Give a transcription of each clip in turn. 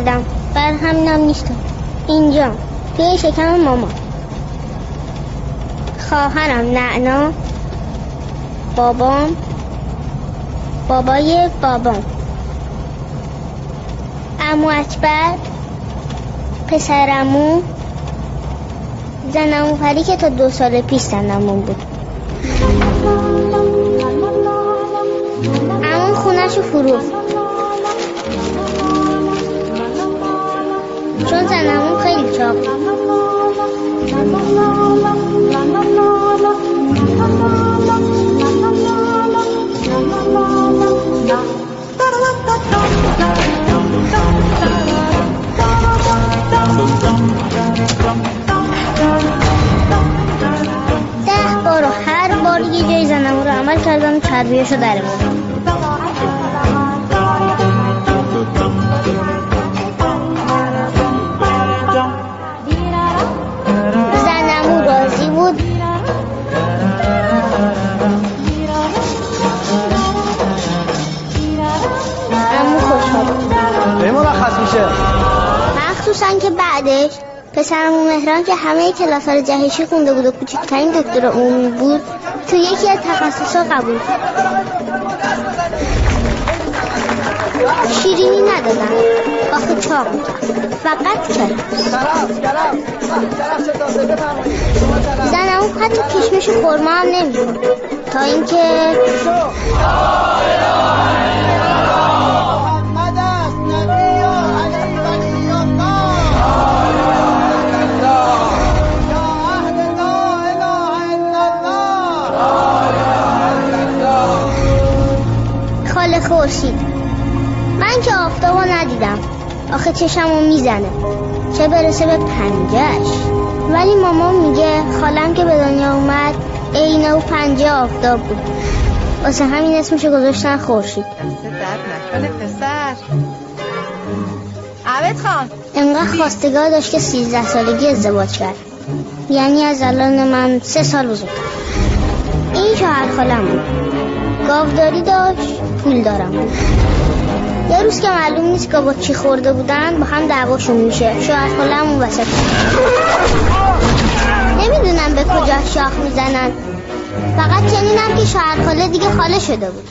نیومدم بر همینم نیستم. اینجا. توی شکم ماما. خواهرم نعنا. بابام. بابای بابام. امو اکبر. پسرمو. زنمو پری که تا دو سال پیش زنمون بود. امون خونهشو فروخت. زنمون راضی بود. امو خوشحال بود. به مرخص میشه. مخصوصا که بعدش پسرمون مهران که همه کلاس ها جهشی خونده بود و کوچکترین دکتر عمومی بود تو یکی از تخصصها قبول. شیرینی ندادن. آخه چاق فقط کرد زنمون حتی کشمش خورما هم نمی‌خورد. تا اینکه خورشید من که آفتابو ندیدم. آخه چشمو می‌زنه. چه برسه به پنجهش ولی مامان میگه خالم که به دنیا اومد عینه و پنجه آفتاب بود. واسه همین اسمشو گذاشتن خورشید. پسر عبد خان. انقدر خواستگار داشت که سیزده سالگی ازدواج کرد. یعنی از الان من سه سال بزرگتر. این شوهر خالم بود گاوداری داشت. پول دارم. یه روز که معلوم نیست که با چی خورده بودن با هم دعواشون میشه. شوهر خالم اون وسط. نمی‌دونم به کجا شاخ می‌زنن. فقط شنیدم که شوهر خاله دیگه خاله شده بود.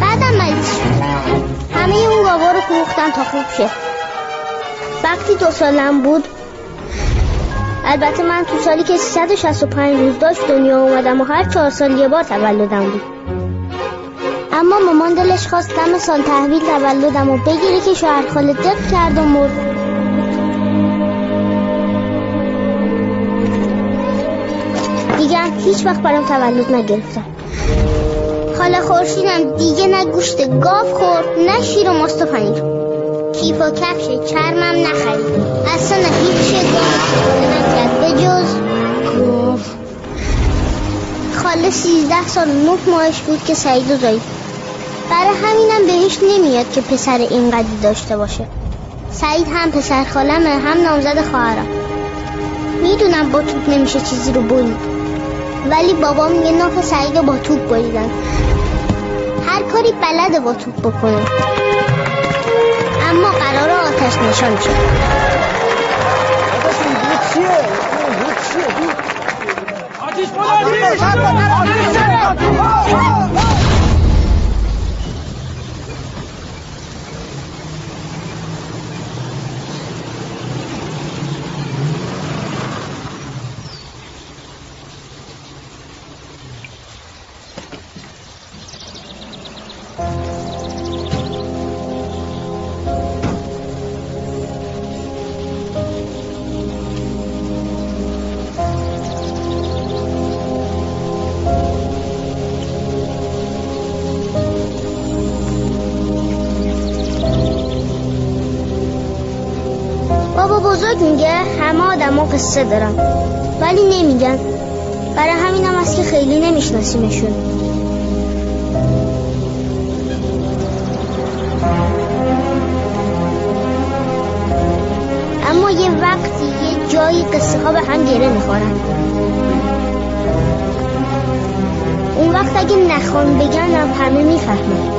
بعدم مریض شد. همه اون گاوا رو فروختن تا خوب شه. وقتی دو سالم بود البته من تو سالی که 365 روز داشت دنیا اومدم و هر چهار سال یه بار تولدم بود. اما مامان دلش خواست دم سال تحویل تولدم و بگیره که شوهر خاله دق کرد و مرد. دیگه هیچ وقت برام تولد نگرفتم. خاله خورشیدم دیگه نه گوشت گاو خورد نه شیر و ماست و پنیر. کیف و کفش چرمم نخرید. اصلا هیچ گاو نکرد به جز خاله سیزده سال نه ماهش بود که سعید و زایید برای همینم بهش نمیاد که پسر اینقدی داشته باشه. سعید هم پسر خالمه هم نامزد خواهرم. می‌دونم با توپ نمیشه چیزی رو برید ولی بابا میگه ناف سعید با توپ بریدن هر کاری بلده با توپ بکنه. اما قرار آتش نشان شد. قصه دارن ولی نمیگن. برای همینم است که خیلی نمیشناسیمشون. اما یه وقتی یه جایی قصه ها به هم گره می‌خورن. اون وقت اگه نخوان بگن هم همه می‌فهمن.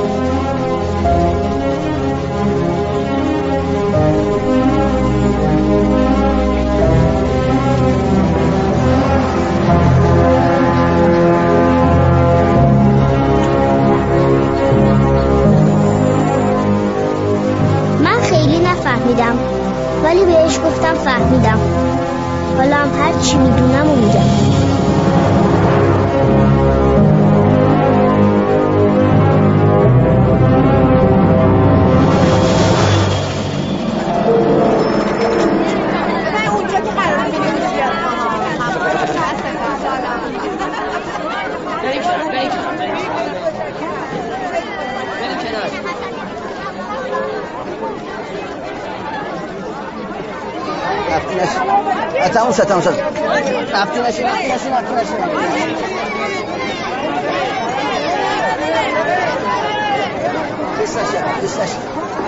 میدم. ولی بهش گفتم فهمیدم. حالا هم هر چی می‌دونم و میگم تموم شد تموم شد. رفتی نشین رفتی نشین رفتی نشین.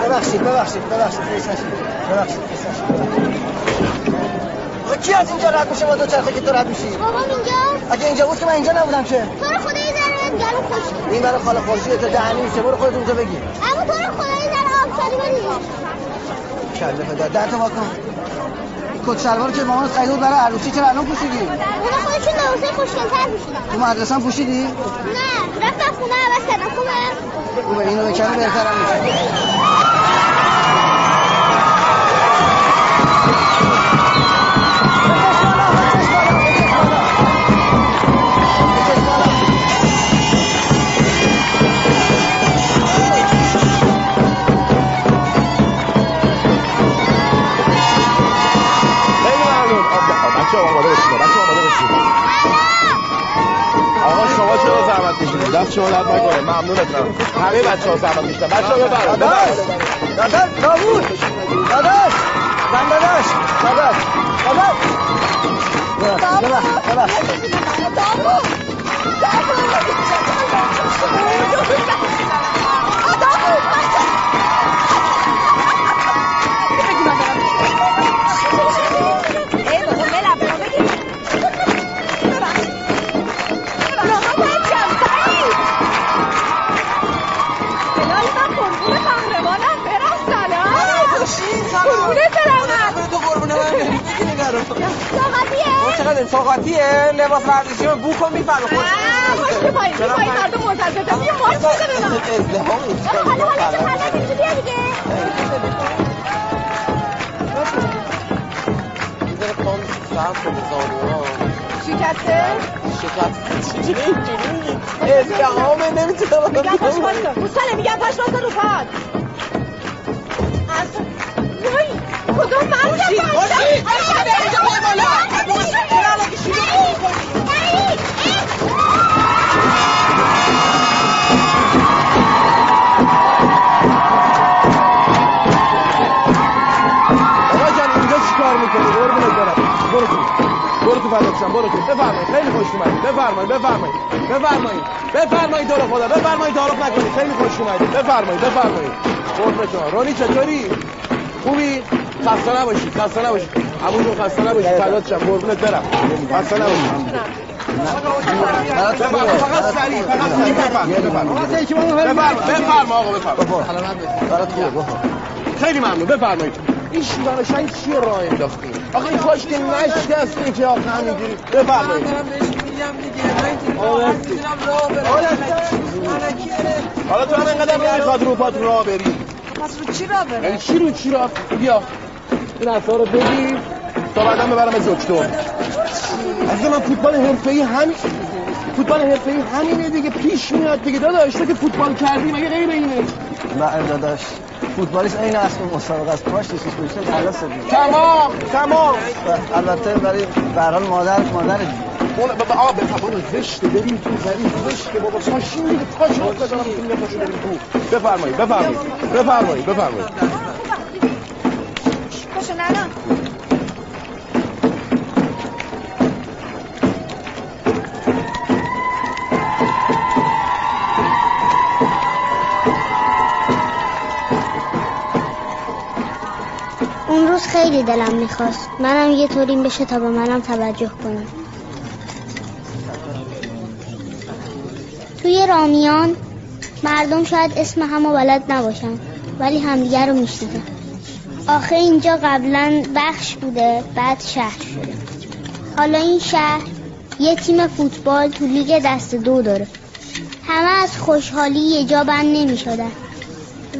ببخشید ببخشید ببخشید ببخشید آقا کی از اینجا رد میشه؟ با دو چرخه که تو رد میشی بابام اینجا اگه اینجا بود که من اینجا نبودم که. تو رو خدا یه ذره گلو خوش. این برای خاله خورشید تا دهنی میشه. برو خودت اونجا بگیر اما تو رو خدا یه ذره آبساری بریز کله پدر ده تا واکن. کت شلوار که مامانت خریده بود برای عروسی چرا الان پوشیدی؟ اونا خودشون لباسای خوشگل‌تر پوشیدن. تو مدرسه هم پوشیدی؟ نه رفتم خونه عوض کردم خوبه خوبه اینو بکنی بهترم میشه. دست درد نکنه. ممنونتم همه بچه ها زحمت کشیدن بچه ها ببرن داداش. داداش داوود داداش. من داداش. داداش. داداش ببخش. ببخش. ای طاقتیه لباس ورزشی من بو کن می‌فهمه باش که پایین مردم منتظرتم یه ماچ بده به من ازدهام حالا حالا که حالا دیگه کنه زانوها شکسته شکست ازدهامه نمی‌تونم میگم پاش باز کن موساله میگم پاش باز کن رو پاد وای کدوم مرد آقا فدات برو تو. بفرمایید خیلی خوش اومدید. بفرمایید بفرمایید. بفرمایید. بفرمایید تو رو خدا. بفرمایید تعارف نکنید. خیلی خوش اومدید. بفرمایید بفرمایید. قربونت شما. رونی چطوری؟ خوبی؟ خسته نباشید خسته نباشید. عمو جون خسته نباشید. فدات شم قربونت برم. خسته نباشید. فقط سریع فقط سریع بفرمایید. بفرمایید بفرمایید. آقا بفرمایید برات خوبه بخور خیلی ممنون. بفرمایید. این شیران شنگ چیه راه انداختین آخه این کاش که نشکسته که آخه همینجوری بفرمایید. حالا تو هم انقدر نمی‌خواد رو پات راه بری پس رو چی را بره؟ یعنی چی رو چی را بیا. این اصلا رو بگیر تا بعدا ببرم از دکتر. از من فوتبال حرفه‌ای همین فوتبال حرفه‌ای همینه دیگه. پیش میاد دیگه. داداش تو که فوتبال کردی مگه غیر اینه؟ نه داداش. فوتبالیست این اصل مسابقه است پاش بشه حالا سدی تمام تمام. البته برای به هر حال مادر مادر اون بابا آ به بابا زشته. بریم تو زمین زشته بابا. پاشین دیگه پاشو بذارم تو پاشو بریم تو. بفرمایید بفرمایید. بفرمایید بفرمایید. روز خیلی دلم می‌خواست. منم یه طوریم بشه تا به منم توجه کنم. توی رامیان مردم شاید اسم همو بلد نباشن ولی همدیگه رو میشنیدن آخه اینجا قبلا بخش بوده بعد شهر شده. حالا این شهر یه تیم فوتبال تو لیگ دست دو داره. همه از خوشحالی یه جا بند نمی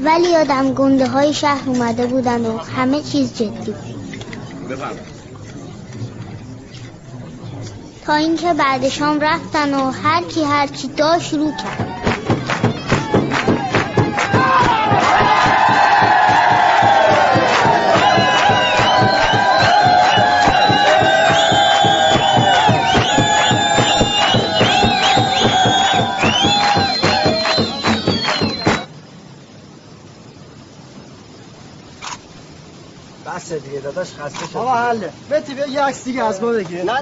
ولی یادم گنده های شهر اومده بودن و همه چیز جدی. بود تا اینکه بعد شام رفتن و هر کی هر چی داشت شروع کرد. دیگه داداش خسته شد آقا حله. بتی بیا یه عکس دیگه از ما بگیر. نه نه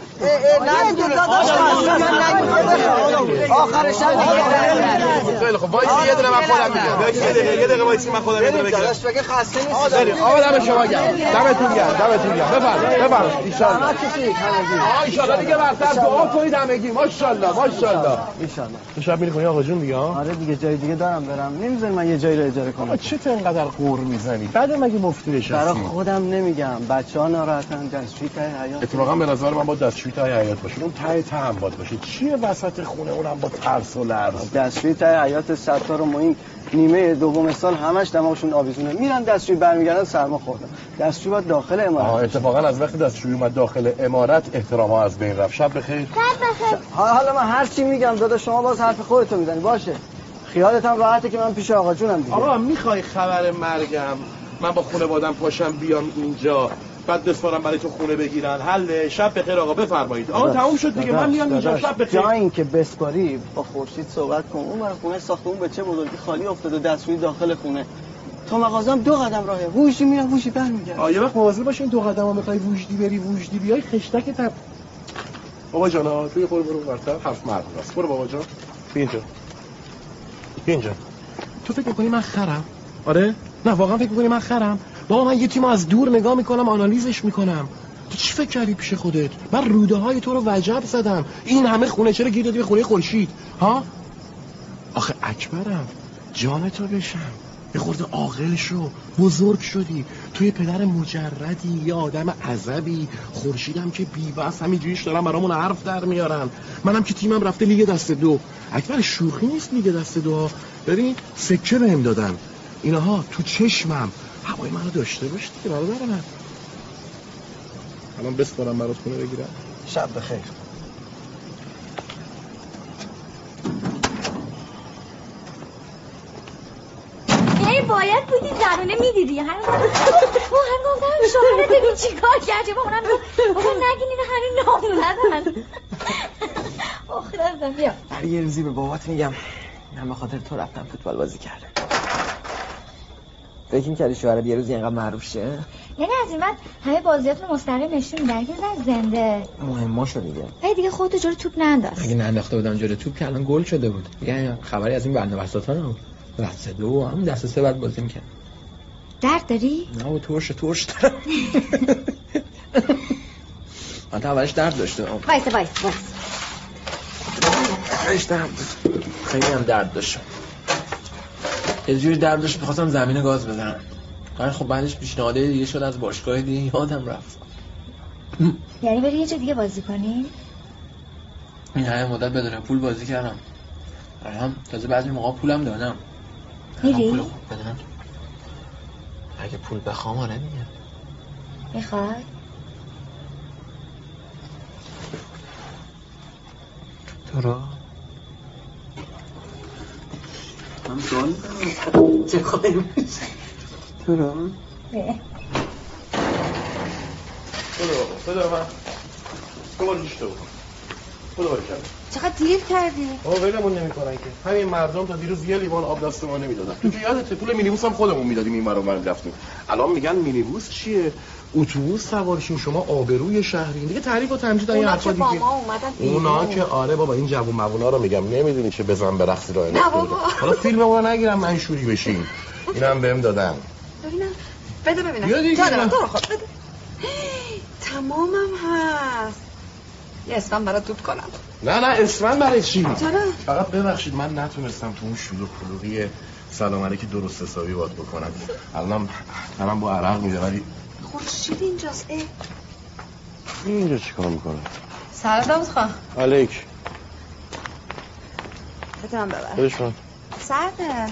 داداش خسته شد. آخر شب دیگه. خیلی خب وایسی یه دونه من خودم میگم. یه دقیقه یه دقیقه وایسی من خودم یه دونه بریم بگیرم داداش بگه خسته نیست بریم آقا دم شما گرم. دمتون گرم. دمتون گرم. بفرمایید بفرمایید. ان شاء الله آه ان شاء الله دیگه برتر دعا کنید همگی ماشاءالله ماشاءالله. ایشالله تو شب میری خونه آقا جون دیگه آره دیگه جای دیگه دارم برم. نمی‌ذاری من یه جایی رو اجاره آقا کنم چه تو اینقدر غر می‌زنی؟ بعد مگه مفتی برای نشستی خودم نمیگم. بچه ها ناراحتن دستشوی ته حیات اتفاقا به نظر من با دستشوی تای حیات باشه. اون ته ته هم باد باشه. چیه وسط خونه اونم با ترس و لرز؟ دستشوی ته حیات ستار و معین نیمه دوم سال همش دماغشون آویزونه. میرن دستشوی برمیگردن سرما خوردن. دستشوی باید داخل آها امارات اتفاقا از وقتی دستشوی اومد داخل امارت احترام ها از بین رفت. شب بخیر. شب بخیر. حالا حالا من هر چی میگم دادا شما باز حرف خودتو می‌زنی. باشه. خیالت هم راحته که من پیش آقا جونم دیگه. آقا می‌خوای خبر مرگم؟ من با خونه بادم پاشم بیام اینجا. بعد بسپارم برای تو خونه بگیرن. حل شب بخیر آقا بفرمایید. آقا تموم شد دیگه. من میام اینجا شب بخیر. جا اینکه بسپاری با خورشید صحبت کن. اون برای خونه ساخته اون به چه بزرگی خالی افتاده دستشویی داخل خونه. تا مغازم دو قدم راهه. ووشی میرم ووشی برمیگردم آ یه وقت مواظب باش این دو قدم می‌خوای وجدی بری وجدی بیای خشتک تر بابا جان ها توی خور برو برتر حرف مرد راست برو بابا جان. بیا اینجا. بیا اینجا. تو فکر می‌کنی من خرم؟ آره؟ نه واقعا فکر می‌کنی من خرم؟ بابا من یه تیم از دور نگاه می‌کنم آنالیزش می‌کنم. تو چی فکر کردی پیش خودت؟ من روده های تو رو وجب زدم. این همه خونه چرا گیر دادی به خونه خورشید؟ ها؟ آخه اکبرم جان تو بشم. یه خورده عاقل شو. بزرگ شدی. توی پدر مجردی یه آدم عذبی. خورشیدم که بیبس همینجوریش دارم برامون حرف در میارن. منم که تیمم رفته لیگ دست دو. اکبر شوخی نیست لیگ دست دو ببین سکه بهم دادن. اینها تو چشمم. هوای منو داشته باش دیگه برادر من. الان بسپارم برات خونه بگیرم. شب بخیر. باید بودی زنونه می‌دیدی. همین او هم گفتم شوهرت ببین چی کار کرده. با اونم بابا نگین اینو همین نامو ندن آخه بیا. برای یه روزی به بابات میگم. من به خاطر تو رفتم فوتبال بازی کردم. فکر کردی شوهرت یه روزی اینقدر معروف شه؟ یعنی از این بعد همه بازیاتون مستقیم نشون میدن که زن زنده. مهماشو دیگه. هی دیگه خودتو جلو توپ ننداز. اگه ننداخته بودم جلو توپ که الان گل شده بود. دیگه خبری از این بنده بساطا نبود دست دو هم دست سه بعد بازی می‌کرد. درد داری؟ نه و ترش ترش دارم. من اولش درد داشته. وایسه وایس وایس خیلی هم درد داشت. یه جوری درد داشت می‌خواستم زمین گاز بزنم ولی خب بعدش پیشنهاده دیگه شد از باشگاه دیگه یادم رفت یعنی بری یه جا دیگه بازی کنی؟ این همه مدت بدون پول بازی کردم الان تازه بعضی موقع پولم دادم میری؟ پول خوب اگه پول بخوام آره دیگه می‌خوای؟ تو رو من سوال. چه خواهی من. تو کرد. چقدر دیر کردی؟ آقا ولمون نمی‌کنن که. همین مردم تا دیروز یه لیوان آب دست ما نمی‌دادن. تو که یادته پول مینیبوس هم خودمون می‌دادیم این مرو من رفتیم. الان میگن مینیبوس چیه؟ اتوبوس سوارشین شما آبروی شهرین. دیگه تعریف و تمجید این حرفا دیگه. اونا که آره بابا این جوون موونا رو میگم. نمی‌دونی چه بزن به رقصی راه انداخته بوده. حالا فیلم رو نگیرم منشوری بشین. اینم بهم دادن. ببینم. بده ببینم. جانم تو رو خود بده. تمامم هست. یه اسمم برات توپ کنم. نه نه اسمن برای چی؟ فقط ببخشید من نتونستم تو اون شلوغ پلوغی سلام علیک درست حسابی باد بکنم. الان منم با عرق میده ولی خورشید اینجاست؟ این اینجا چیکار می‌کنه سلام داوود خان علیک. بتونم ببر. بدش من سرده.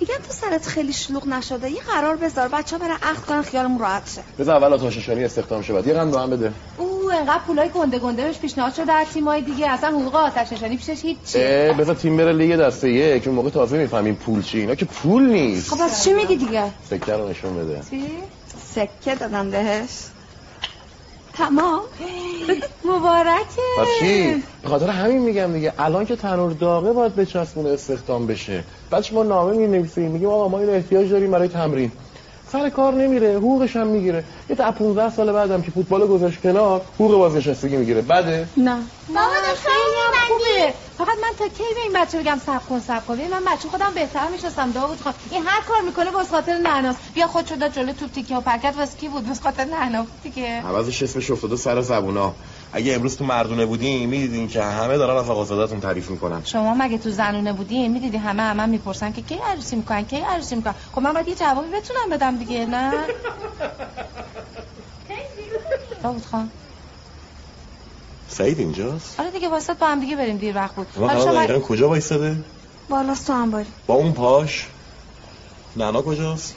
میگم تو سرت خیلی شلوغ نشده. یه قرار بذار. بچه برن عقد کنن خیالمون راحت شه. بذار اول آتش نشانی استخدام شه بعد یه قند به هم بده. او انقدر پولای گنده گنده بهش پیشنهاد شده در تیمای دیگه. اصلا حقوق آتش نشانی پیشش هیچ بذار تیم بره لیگ دسته یک اون موقع تازه می‌فهمیم پول چی اینا که پول نیست. خب پس چی میگی دیگه؟ سکه رو نشون بده. چی؟ سکه دادم بهش. تمام. مبارکه. پس چی؟ به خاطر همین میگم دیگه. الان که تنور داغه باید به چسبون استخدام بشه. بعدش ما نامه می‌نویسیم. میگیم آقا ما اینو احتیاج داریم برای تمرین. سر کار نمیره حقوقش هم می‌گیره. یه تا 15 سال بعدم که فوتبال گذاشت کنار حقوق بازنشستگی می‌گیره. بده. نه. بابا خیلی هم خوبه. فقط من تا کی به این بچه بگم صبر کن صبر کن؟ من بچه خودم بهتر می‌شناسم. داوود خان. این هر کار می‌کنه واسه خاطر نعناس بیا خود شده جلو توپ تیکه و پرکت. واسه کی بود؟ واسه خاطر نعنا دیگه عوضش اسمش افتاده سر زبونا اگه امروز تو مردونه بودیم می‌دیدین که همه دارن از آقازادتون تعریف می‌کنن. شما مگه تو زنونه بودین می‌دیدی همه همه می‌پرسن که کی عروسی می‌کنن کی عروسی می‌کنن. خب من باید یه جوابی بتونم بدم دیگه نه؟ داوود خان. سعید اینجاست؟ آره دیگه واسه با هم دیگه بریم دیر وقت بود. ما حالا شما دقیقا کجا وایستاده بالا تو هم باری با اون پاش؟ نانا کجاست؟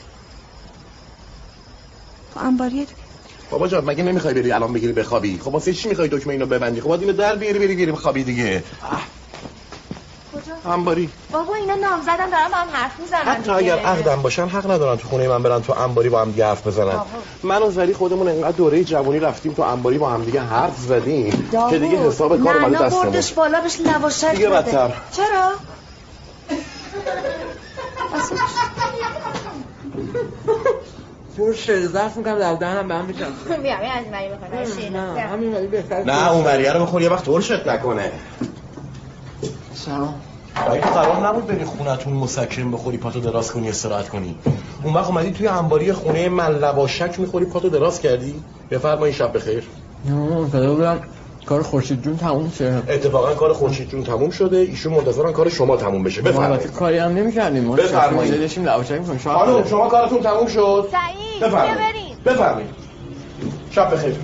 تو انباریه دیگه. بابا جان مگه نمی‌خوای بری الان بگیری بخوابی؟ خب واسه چی می‌خوای دکمه اینو ببندی؟ خب باید اینو در بیاری بری بری بخوابی دیگه. کجا؟ انباری. بابا اینا نام زدن دارن با هم حرف می‌زنن حتی اگر عقدم باشن حق ندارن تو خونه من برن تو انباری با هم دیگه حرف بزنن. من و زری خودمون انقدر دوره جوانی رفتیم تو انباری با هم دیگه حرف زدیم که دیگه حساب کار اومده دستمون بردش بالا بهش لواشک دیگه. بدتر. چرا؟ تو شعر ظرف می‌کنم در دهنم به هم میشم بیا بیا از مری بخور نه همین ولی بهتر نه اون وریه رو بخور یه وقت ترشت نکنه. سلام. اگه تو قرار نبود بری خونتون مسکن بخوری پاتو دراز کنی استراحت کنی. اون وقت اومدی توی انباری خونه من لواشک می‌خوری پاتو دراز کردی؟ بفرمایید شب بخیر. نه کار خورشید جون تموم شه. اتفاقا کار خورشید جون تموم شده. ایشون منتظرن کار شما تموم بشه. بفرمایید. کاری هم نمی‌کردیم. ما بفرمایید. شب داشتیم لواچک می‌کنیم. خانم شما کارتون تموم شد. سعید بفرمایید. بفرمایید. شب بخیر.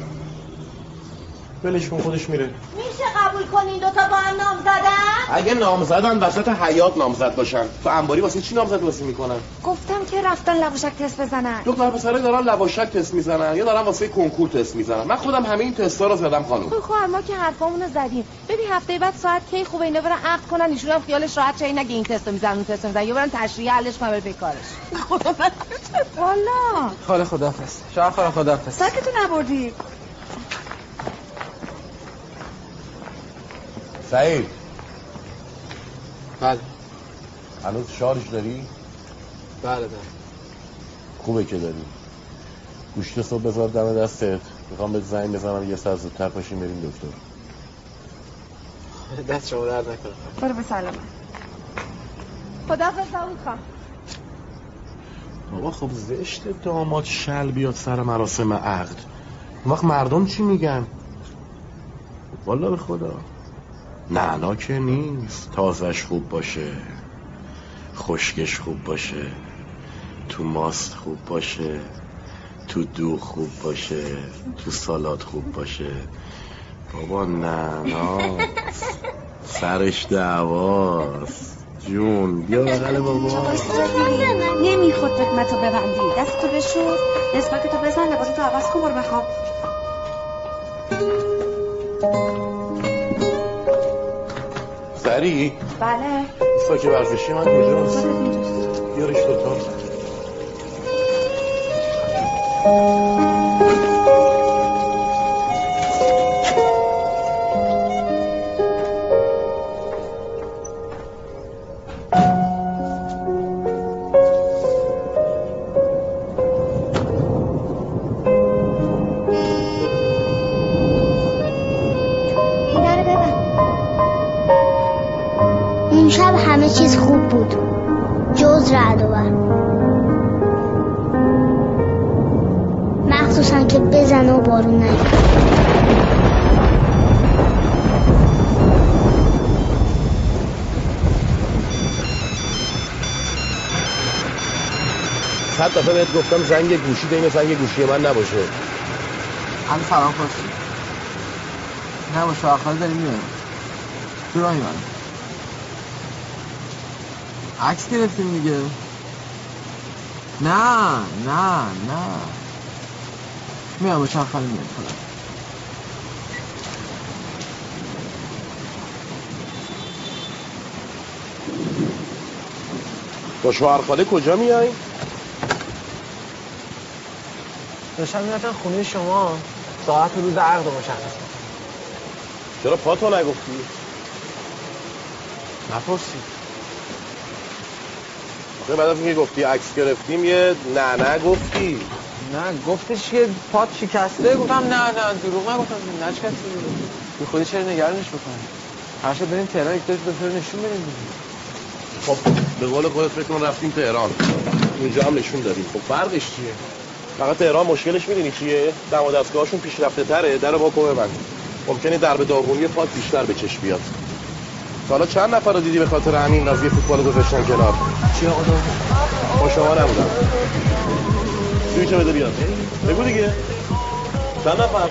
ولش کن خودش میره. میشه قبول کنین دوتا با هم نام زدن؟ اگه نامزدن وسط حیات نامزد باشن. تو انباری واسه چی نامزد واسه می‌کنن؟ گفتم که رفتن لواشک تست بزنن. دختر پسرا دارن لواشک تست می‌زنن یا دارن واسه کنکور تست می‌زنن. من خودم همه این تستا رو زدم خانم. خب خب ما که حرفامون رو زدیم. ببین هفته بعد ساعت کی خوبه اینا برن عقد کنن ایشون هم خیالش راحت شه این نگه این تستو می‌زنن اون تستو می‌زنن. یا برن تشریح حلش کنن به کارش والا. خاله خدافظ. شهر خاله خدافظ. ساکتو نبردی. سعید. بله. هنوز شارژ داری؟ بله بله. خوبه که داری. گوشت صبح بذار دم دستت. می‌خوام بهت زنگ بزنم یه ساعت زودتر پاشیم بریم دکتر. دست شما درد نکنه. برو به سلامت. خدا خان. بابا خب زشت داماد شل بیاد سر مراسم عقد. اون وقت مردم چی میگن؟ والا به خدا. نعنا که نیست. تازش خوب باشه. خشکش خوب باشه. تو ماست خوب باشه. تو دو خوب باشه. تو سالات خوب باشه. بابا نعنا سرش دعواست. جون بیا بغل بابا. نمی‌خواد دکمتو ببندی. دستتو بشور. نسبت تو بزن لباستو عوض کن برو بخواب. سری بله. ساک ورزشی من کجاست بیارش دوتا رعد و برق مخصوصا که بزنه و بارون نیاد صد دفعه بهت گفتم زنگ گوشی دین زنگ گوشی من نباشه. هم سلام خواستی نه با شاخاله داریم میاریم تو راهی من عکس گرفتیم دیگه نه نه نه میام با چند خاله میام خدا با شوهر خاله کجا میای؟ داشتم می‌رفتن خونه شما ساعت و روز عقد مشخص. چرا پاتو نگفتی؟ نپرسی آخه بعد از اینکه گفتی عکس گرفتیم یه نه نه گفتی. نه گفتش که پات شکسته گفتم نه نه دروغ نگفتم نه کسی بی خودی چرا نگرانش بکنی هر شب بریم تهران یک دو دو نشون بدیم دیگه. خب به قول خودت فکر کن رفتیم تهران. اینجا هم نشون دادیم. خب فرقش چیه؟ فقط تهران مشکلش می‌دونی چیه؟ دم و دستگاهشون پیشرفته تره. در با کوه من ممکنه در به داغونی پات بیشتر به چشم بیاد. حالا چند نفر رو دیدی به خاطر همین قضیه فوتبال رو گذاشتن کنار؟ چی آقا با شما نبودم سویچو بده بیاد؟ بگو دیگه. چند نفر؟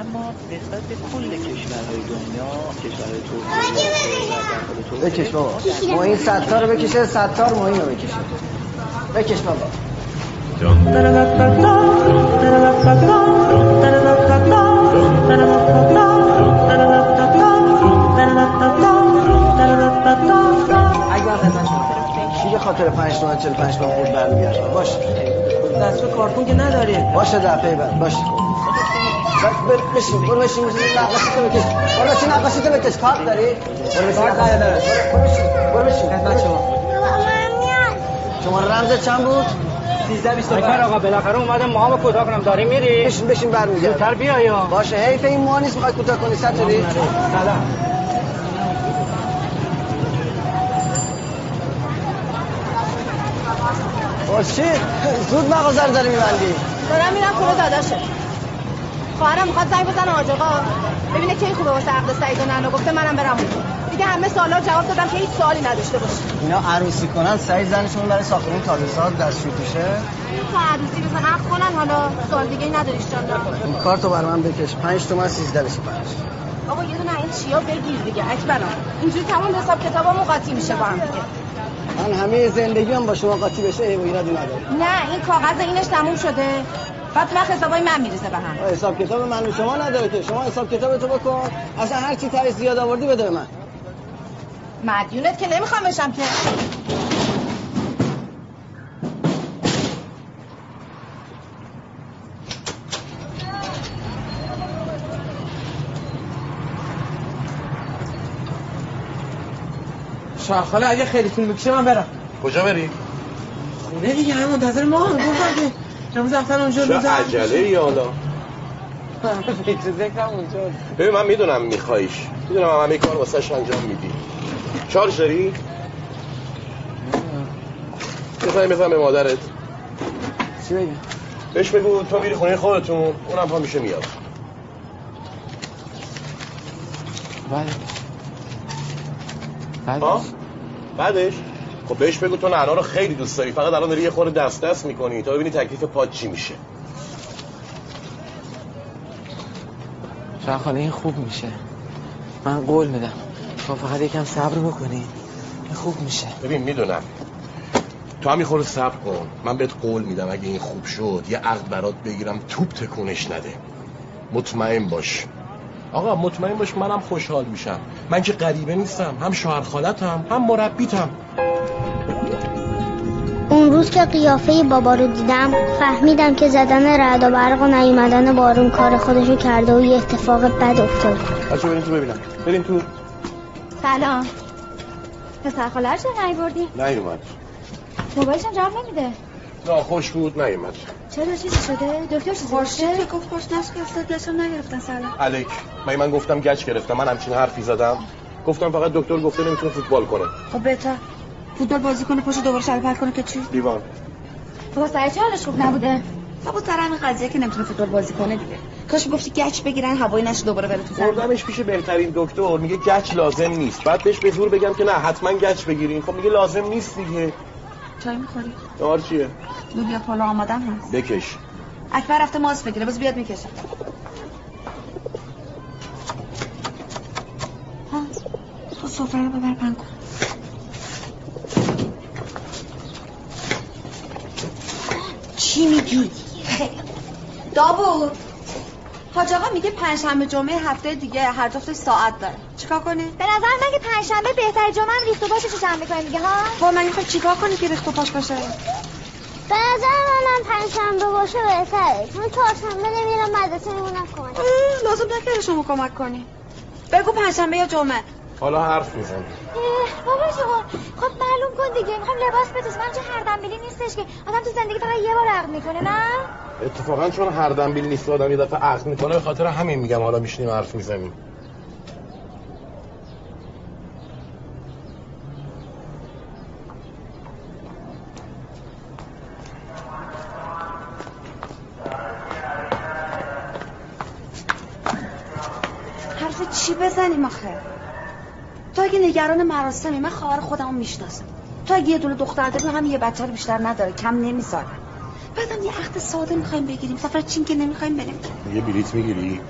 اما نسبت به کل کشورهای دنیا کشورهای ترکیه بکش بابا. ما این ستار رو بکشه ستار ما این رو بکشه بکش بابا. خاطر 5 تومن 45 تومن خود برمیگرد باش دست به کارتون که نداریم باشه دفعه بعد باشه بس بر- بشین برو بشین بشین نقاشی تو بکش برو بشین نقاشی تو بکش کارت داری برو بشین کارت داره برو بشین برو بشین خدمت شما شما رمز چند بود 13 25 آقا بالاخره اومدم موهامو کوتاه کنم. داری میری؟ بشین بشین برمیگرد زودتر بیا یا. باشه حیف این موها نیست می‌خوای کوتاه کنی؟ ستاری سلام. باشه زود مغازه رو داری میبندی. دارم میرم خونه داداشه خواهرم می‌خواد زنگ بزنه آج آقا ببینه کی خوبه واسه عقد سعید و نانا گفته منم برم. دیگه همه سوالا جواب دادم که هیچ سوالی نداشته باشه. اینا عروسی کنن سعید زنشون برای ساختمون تازه ساز دستشویی توشه تا عروسی بزن عقد کنن حالا سوال دیگه ای نداریش جان این کارتو بر من بکش. 5 تومن 13 25 آقا یه دونه این چیا بگیر دیگه اکبرم. اینجوری تمام حساب کتابامون قاطی میشه با هم دیگه. من همه زندگیم با شما قاطی بشه ای و ایرادی نداره. نه این کاغذ اینش تموم شده. بعد وقت حسابای من میریزه به هم. حساب کتاب من و شما نداره که. شما حساب کتاب تو بکن. اصلا هر چی تای زیاد آوردی بده به من. مدیونت که نمی‌خوام بشم که. شوهر خاله اگه خیلی طول می‌کشه من برم. کجا بری؟ خونه دیگه هم منتظر ما هم. گفتم که امروز رفتن اونجا چه عجله ای حالا. ذکرم اونجا ببین من می‌دونم میخوایش می‌دونم هم همه کار واسه انجام میدی. چارج داری؟ بزنی بزن به مادرت؟ چی بگم بهش بگو تو میری خونه خودتون اونم پا میشه میاد. بله. بله ها؟ بعدش؟ خب بهش بگو تو نعنا رو خیلی دوست داری. فقط الان داری یه خورده دست دست می‌کنی. تا ببینی تکلیف پاد چی میشه. شوهر خاله این خوب میشه. من قول میدم. تو فقط یکم صبر بکنی. این خوب میشه. ببین می‌دونم. تو هم خورده صبر کن. من بهت قول میدم اگه این خوب شد یه عقد برات بگیرم توپ تکونش نده. مطمئن باش. آقا مطمئن باش منم خوشحال میشم. من که غریبه نیستم. هم شوهر خالتم هم مربیتم. اون روز که قیافه بابا رو دیدم فهمیدم که زدن رعد و برق و نیومدن بارون کار خودشو کرده و یه اتفاق بد افتاد. بچه بریم تو ببینم. بریم تو. سلام. پسر خاله چرا نیوردی؟ نیومد. موبایلشم جواب نمیده. نه خوش بود نیومد. چرا چیزی شده؟ دکتر چیزی خورشید که گفت؟ باش نش گرفته دستم نگرفتن سلام. الک مگه من گفتم گچ گرفتم. من همچین حرفی زدم. گفتم فقط دکتر گفته نمی‌تونه فوتبال کنه. خب بهتر. فوتبال بازی کنه پاشو دوباره شل پل کنه که چی؟ دیوان بابا سعید چه حالش خوب نبوده؟ خب سر همین قضیه که نمی‌تونه فوتبال بازی کنه دیگه. کاش گفتی گچ بگیرن هوایی نشه دوباره بره تو زمین. بردمش پیش بهترین دکتر. میگه گچ لازم نیست. بعد بهش به زور بگم که نه حتما گچ بگیرین. خب میگه لازم نیست دیگه. چای می‌خوری؟ نهار چیه؟ لوبیا پلو آمادم هست. بکش. اکبر رفته ماست بگیره بس بیاد می‌کشه. تو سفره رو ببر من کن چی میگی؟ داوود حاج آقا میگه پنجشنبه جمعه هفته دیگه هر جفتش ساعت داره. چیکار کنی؟ به نظر من که پنجشنبه بهتر جمعه هم ریخت و پاشش جمع می‌کنیم دیگه ها؟ با من می‌خوای چیکار کنی که ریخت و پاش باشه؟ به نظر منم پنجشنبه باشه بهتره. چون چهارشنبه نمیرم مدرسه میمونم کمک. لازم نکرده شما کمک کنی. بگو پنجشنبه یا جمعه. حالا حرف میزن اه، بابا جون خب معلوم کن دیگه می‌خوام لباس بپوشم من چه هر دنبیلی نیستش که. آدم تو زندگی فقط یه بار عقد می‌کنه نه؟ اتفاقا چون هر دنبیل نیست آدم یه دفعه عقد می‌کنه به خاطر همین میگم حالا میشنیم حرف می‌زنیم. نگران مراسمی من خواهر خودمو می‌شناسم. تو اگه یه دونه دختر داری هم یه بچه رو بیشتر نداره کم نمی‌ذاره. بعدم یه عقد ساده می‌خوایم بگیریم. سفر چین که نمی‌خوایم بریم. یه بلیت می‌گیری؟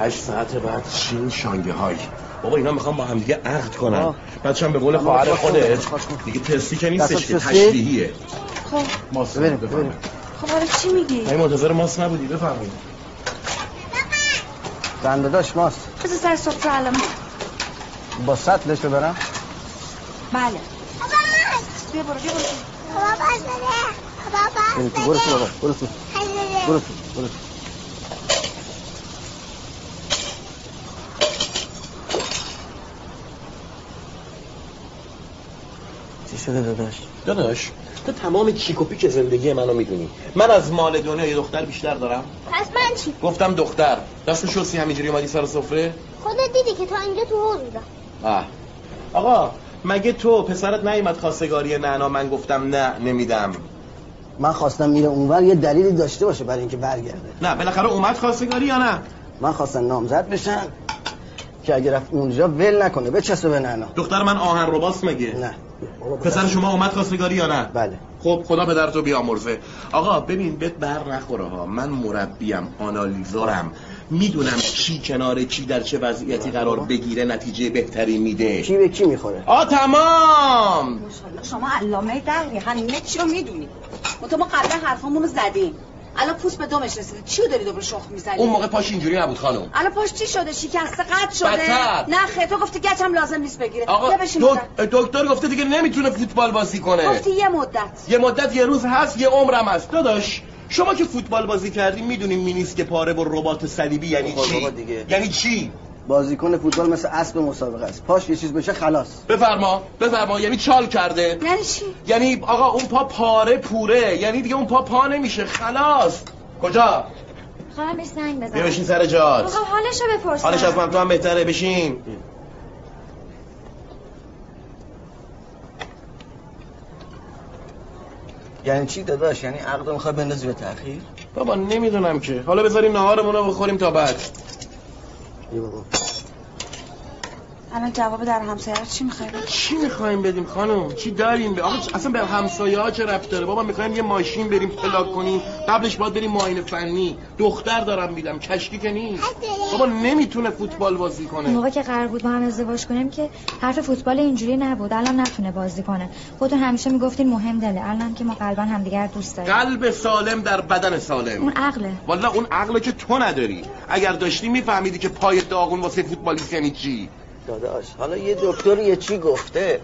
هشت ساعت بعد چین شانگهای. بابا اینا می‌خوام با هم دیگه عقد کنن. هم به قول خواهر خودت. دیگه تستی که نیستش که؟ تشریحیه خب. ماست. ببینیم. خب حالا چی میگی؟ این منتظر ماست نبودی بفرمایید. دنده داشت ماست. بذار سر سفره الان. با سطلش ببرم. بله. بیا برو بیا برو. بابا بده بابا برو تو برو بابا برو تو. برو تو برو تو. چی شده داداش؟ داداش تو تمام چیک و پیک زندگی منو می‌دونی. من از مال دنیا یه دختر بیشتر دارم. پس من چی؟ گفتم دختر. دست شستی همینجوری اومدی سر سفره؟ خودت دیدی که تا اینجا تو حوض بودم. آه. آقا مگه تو پسرت نیومد خواستگاری نعنا؟ من گفتم نه نمیدم. من خواستم میره اونور یه دلیلی داشته باشه برای اینکه برگرده. نه بالاخره اومد خواستگاری یا نه؟ من خواستم نامزد بشن که اگه رفت اونجا ول نکنه بچسبه به نعنا. دختر من آهن رباست مگه؟ نه. پسر شما اومد خواستگاری یا نه؟ بله. خب خدا پدرتو بیامرزه. آقا ببین بهت بر نخوره ها. من مربیم آنالیزورم. می‌دونم چی کنار چی در چه وضعیتی قرار بگیره نتیجه بهتری میده. کی به کی می‌خوره؟ آ تمام! شما علامه دهری همه چی رو می‌دونی. تو ما قبلا حرفامون رو زدیم. الان پوست به دمش رسیده. چی رو داری دوباره شخ می‌زنی؟ اون موقع پاش اینجوری نبود خانم. الان پاش چی شده؟ شکسته قطع شده. بدتر. نه خیر تو گفتی گچم لازم نیست بگیره. آقا. دکتر گفته دیگه نمی‌تونه فوتبال بازی کنه. گفتی یه مدت. یه مدت یه روز هست یه عمرم هست. داداش. شما که فوتبال بازی کردیم می‌دونیم مینیسک پاره و ربات صلیبی یعنی خب چی؟ دیگه. یعنی چی؟ بازیکن فوتبال مثل اسب مسابقه است. پاش یه چیز بشه خلاص. بفرما بفرما یعنی چال کرده؟ یعنی چی؟ یعنی آقا اون پا پاره پوره یعنی دیگه اون پا پا نمیشه خلاص. کجا؟ خواهم بهش زنگ بزنم. بشین سر جات. خب حالشو بپرسم. حالش از من تو هم بهتره بشین. یعنی چی داداش؟ یعنی عقد می‌خوای بندازی به تاخیر بابا نمی‌دونم که. حالا بذاریم نهارمون رو بخوریم تا بعد. بیا بابا. الان جواب در همسایه چی می‌خوای چی می‌خوایم بدیم خانم؟ چی داریم؟ به آقا اصلا به همسایه ها چه رفت داره؟ بابا می‌خوایم یه ماشین بریم پلاک کنیم. قبلش باید بریم معاینه فنی. دختر دارم میدم. کشکی که نیست. بابا نمی‌تونه فوتبال بازی کنه. موقع که قرار بود با هم ازدواج کنیم که حرف فوتبال اینجوری نبود. الان نتونه بازی کنه. خودتون همیشه می‌گفتین مهم دله. الان که ما قلبا همدیگر دوست داریم. قلب سالم در بدن سالم. اون عقله. والا اون عقل که تو نداری. اگر داشتی میفهمیدی که پای داغون واسه فوتبالیست یعنی چی؟ داداش حالا یه دکتر یه چی گفته؟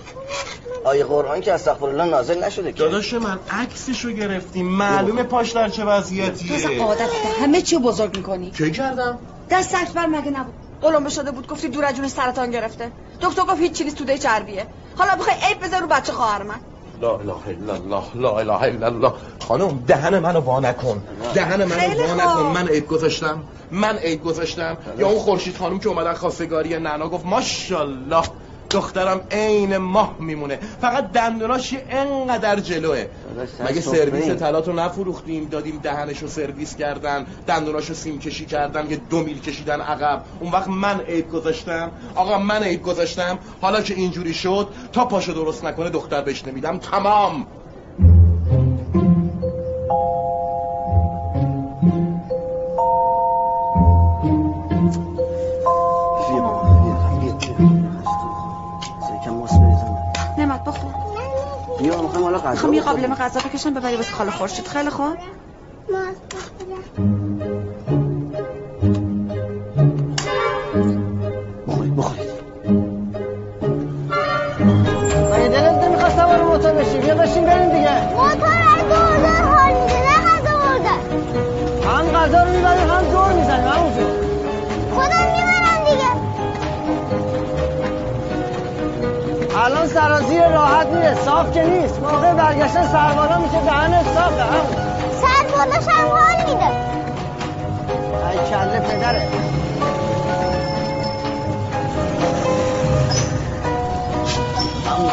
آیه قرآن که استغفرالله نازل نشده که. داداش من عکسشو گرفتیم. معلومه پاش در چه تو اصلا وضعیتیه عادت همه چی بزرگ می‌کنی. کی کردم؟ دست اکبر مگه نبود؟ قلمبه شده بود گفتی دور از جون سرطان گرفته. دکتر گفت هیچ چیزی توده چربیه. حالا بخوای عیب بذار رو بچه خواهر من. لا اله الا الله لا اله الا الله. خانم دهن منو وا نکن. دهن منو وا. نکن. من عیب گذاشتم. من عیب گذاشتم. یا اون خورشید خانم که اومدن خواستگاری نعنا گفت ماشاءالله. دخترم عین ماه میمونه. فقط دندوناش انقدر جلوه. مگه سرویس. طلاتو نفروختیم دادیم دهنشو سرویس کردن دندوناشو سیم کشی کردن یه دو میل کشیدن عقب. اون وقت من عیب گذاشتم. آقا من عیب گذاشتم. حالا که اینجوری شد تا پاشو درست نکنه دختر بهش نمیدم. تمام! می‌خوام حالا غذا می‌خوام یه بخوریم. قابلمه غذا بکشم ببری واسه خاله خورشید. خیلی خوب. صاف که نیست. موقع برگشتن سربالا میشه دهن صافه هم. سر بالاش هم حال میده. ای کله پدره.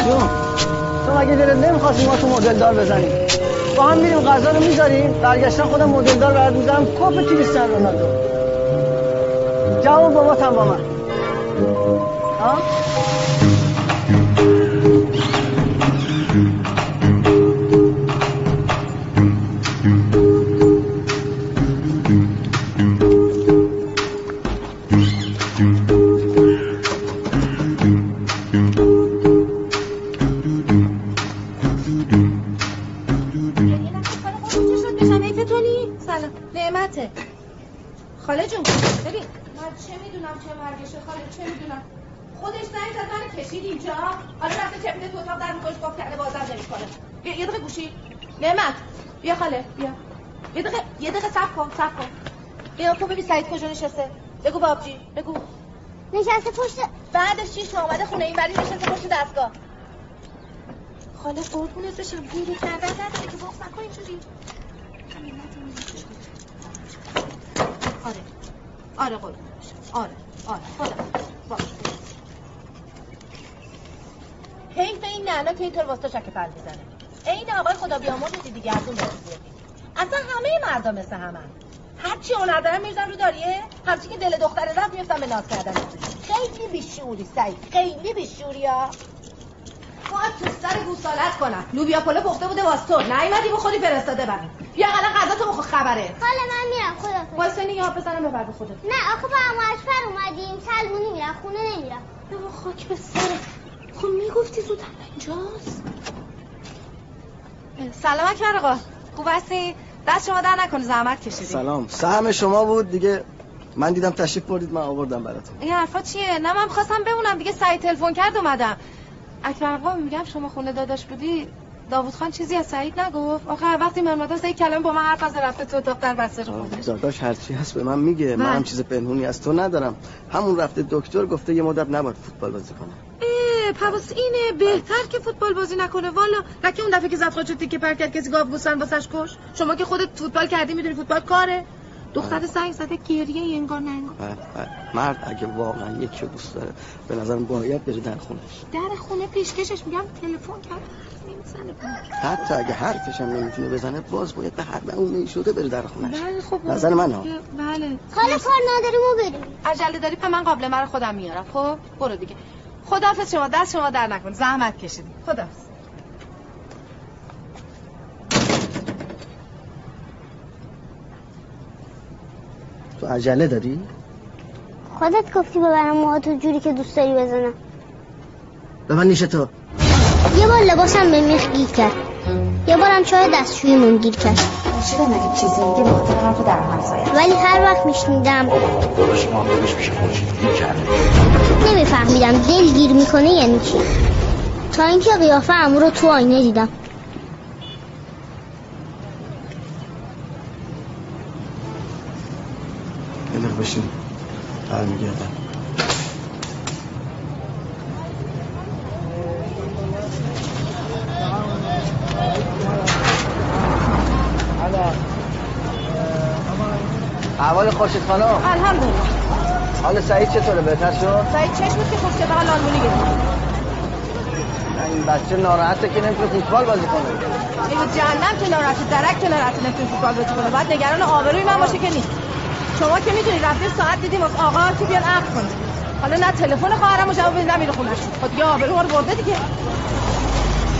جون تو مگه دلت نمی‌خواستی ما تو مدل دار بزنیم؟ با هم میریم غذا رو می‌ذاریم. برگشتن خودم مدل دار برات می‌ذارم. کپ کریستیانو رونالدو. جواب باباتم با من. بشم گیری کردن نداره که بغض نکن اینجوری. آره. آره بشم آره آره خدا باش حیف این نعنا که اینطور واسه پل می‌زنه. عین آقای خدا بیامرز دیگه از اون اصلا همه مردم مثل همه هرچی هنر دارن میرزن رو داریه همچی که دل دختر رفت میفتن به ناز کردن. خیلی بیشوری سعید خیلی بیشوری ها. باید تو سر گوسالت کنم. لوبیا پلو پخته بوده واسه تو نیومدی بخوری فرستاده برام بیا الان غذا تو بخور خبره. حالا من میرم خدا واسه نگاه بزنم ببر به خودت. نه آخه با امو اشفر اومدیم. سلمونی میرم خونه نمیرم. بابا خاک به سرت. خب می‌گفتی زود هم اینجاست. سلام اکبر آقا. خوب هستی؟ دست شما در نکنه زحمت کشیدی. سلام. سهم شما بود دیگه. من دیدم تشریف بردید من آوردم براتون. این حرفا چیه؟ نه من خواستم بمونم دیگه سعید تلفن کرد اومدم. اکبر آقا میگم شما خونه داداش بودی؟ داوود خان چیزی از سعید نگفت؟ آخه وقتی من اومدم سعید کلمه با من حرف نزد رفته تو اتاق در بسته رو خودش داداش هرچی هست به من میگه. من بله. هم چیز پنهونی از تو ندارم. همون رفته دکتر گفته یه مدت نباید فوتبال بازی کنه. پس اینه بهتر که فوتبال بازی نکنه. والا رکی اون دفعه که زد خودشو تیکه پر کرد کسی گاو گوسفند واسش کش؟ شما که خودت فوتبال کردی می‌دونی فوتبال کاره. دختر زنگ زده گریه انگار نه انگار بله، بله. مرد اگه واقعا یکی دوست داره به نظرم باید بره در خونش در خونه پیشکشش میگم تلفن کرد نمی‌زنه. حتی اگه حرفش هم نمی‌تونه بزنه باز باید به هر اون شده بره در خونش بله خب نظر من ها. بله. حالا کار نداریم و بریم. عجله داری پس من قابل من خودم میارم. خب برو دیگه. خداحافظ شما دست شما در نکن زحمت کشیدی. خداحافظ. تو عجله داری؟ خودت گفتی ببرم موهاتو جوری که دوست داری بزنم. به من نیشه تو. یه بار لباسم به میخ گیر کرد. یه بارم چای دستشویمون گیر کرد. چرا نگید چیزی؟ میگه به خاطر حرف در همسایه ولی هر وقت میشنیدم درست ما بهش میشه خوشگیری کرده. نمیفهمیدم دل گیر می‌کنه یعنی چی. تا اینکه قیافه امو رو تو آینه دیدم. بشین. برمیگردم. احوال خورشید خانم؟ الحمدلله. حال سعید چطوره؟ بهتر شد؟ سعید چشم بود که پشت بغل لالمونی گرفت. این بچه ناراحته که نمی‌تونه فوتبال بازی کنه. ای به جهنم که ناراحته درک که ناراحته نمی‌تونه فوتبال بازی کنه. باید نگران آبروی من باشه که نیست. شما که می‌دونی رفتیم ساعت دیدیم واسه آقا که بیان عقد کنه حالا نه تلفن خواهرمو جواب بده نه میره خونش خب دیگه آبرو ما رو برده دیگه.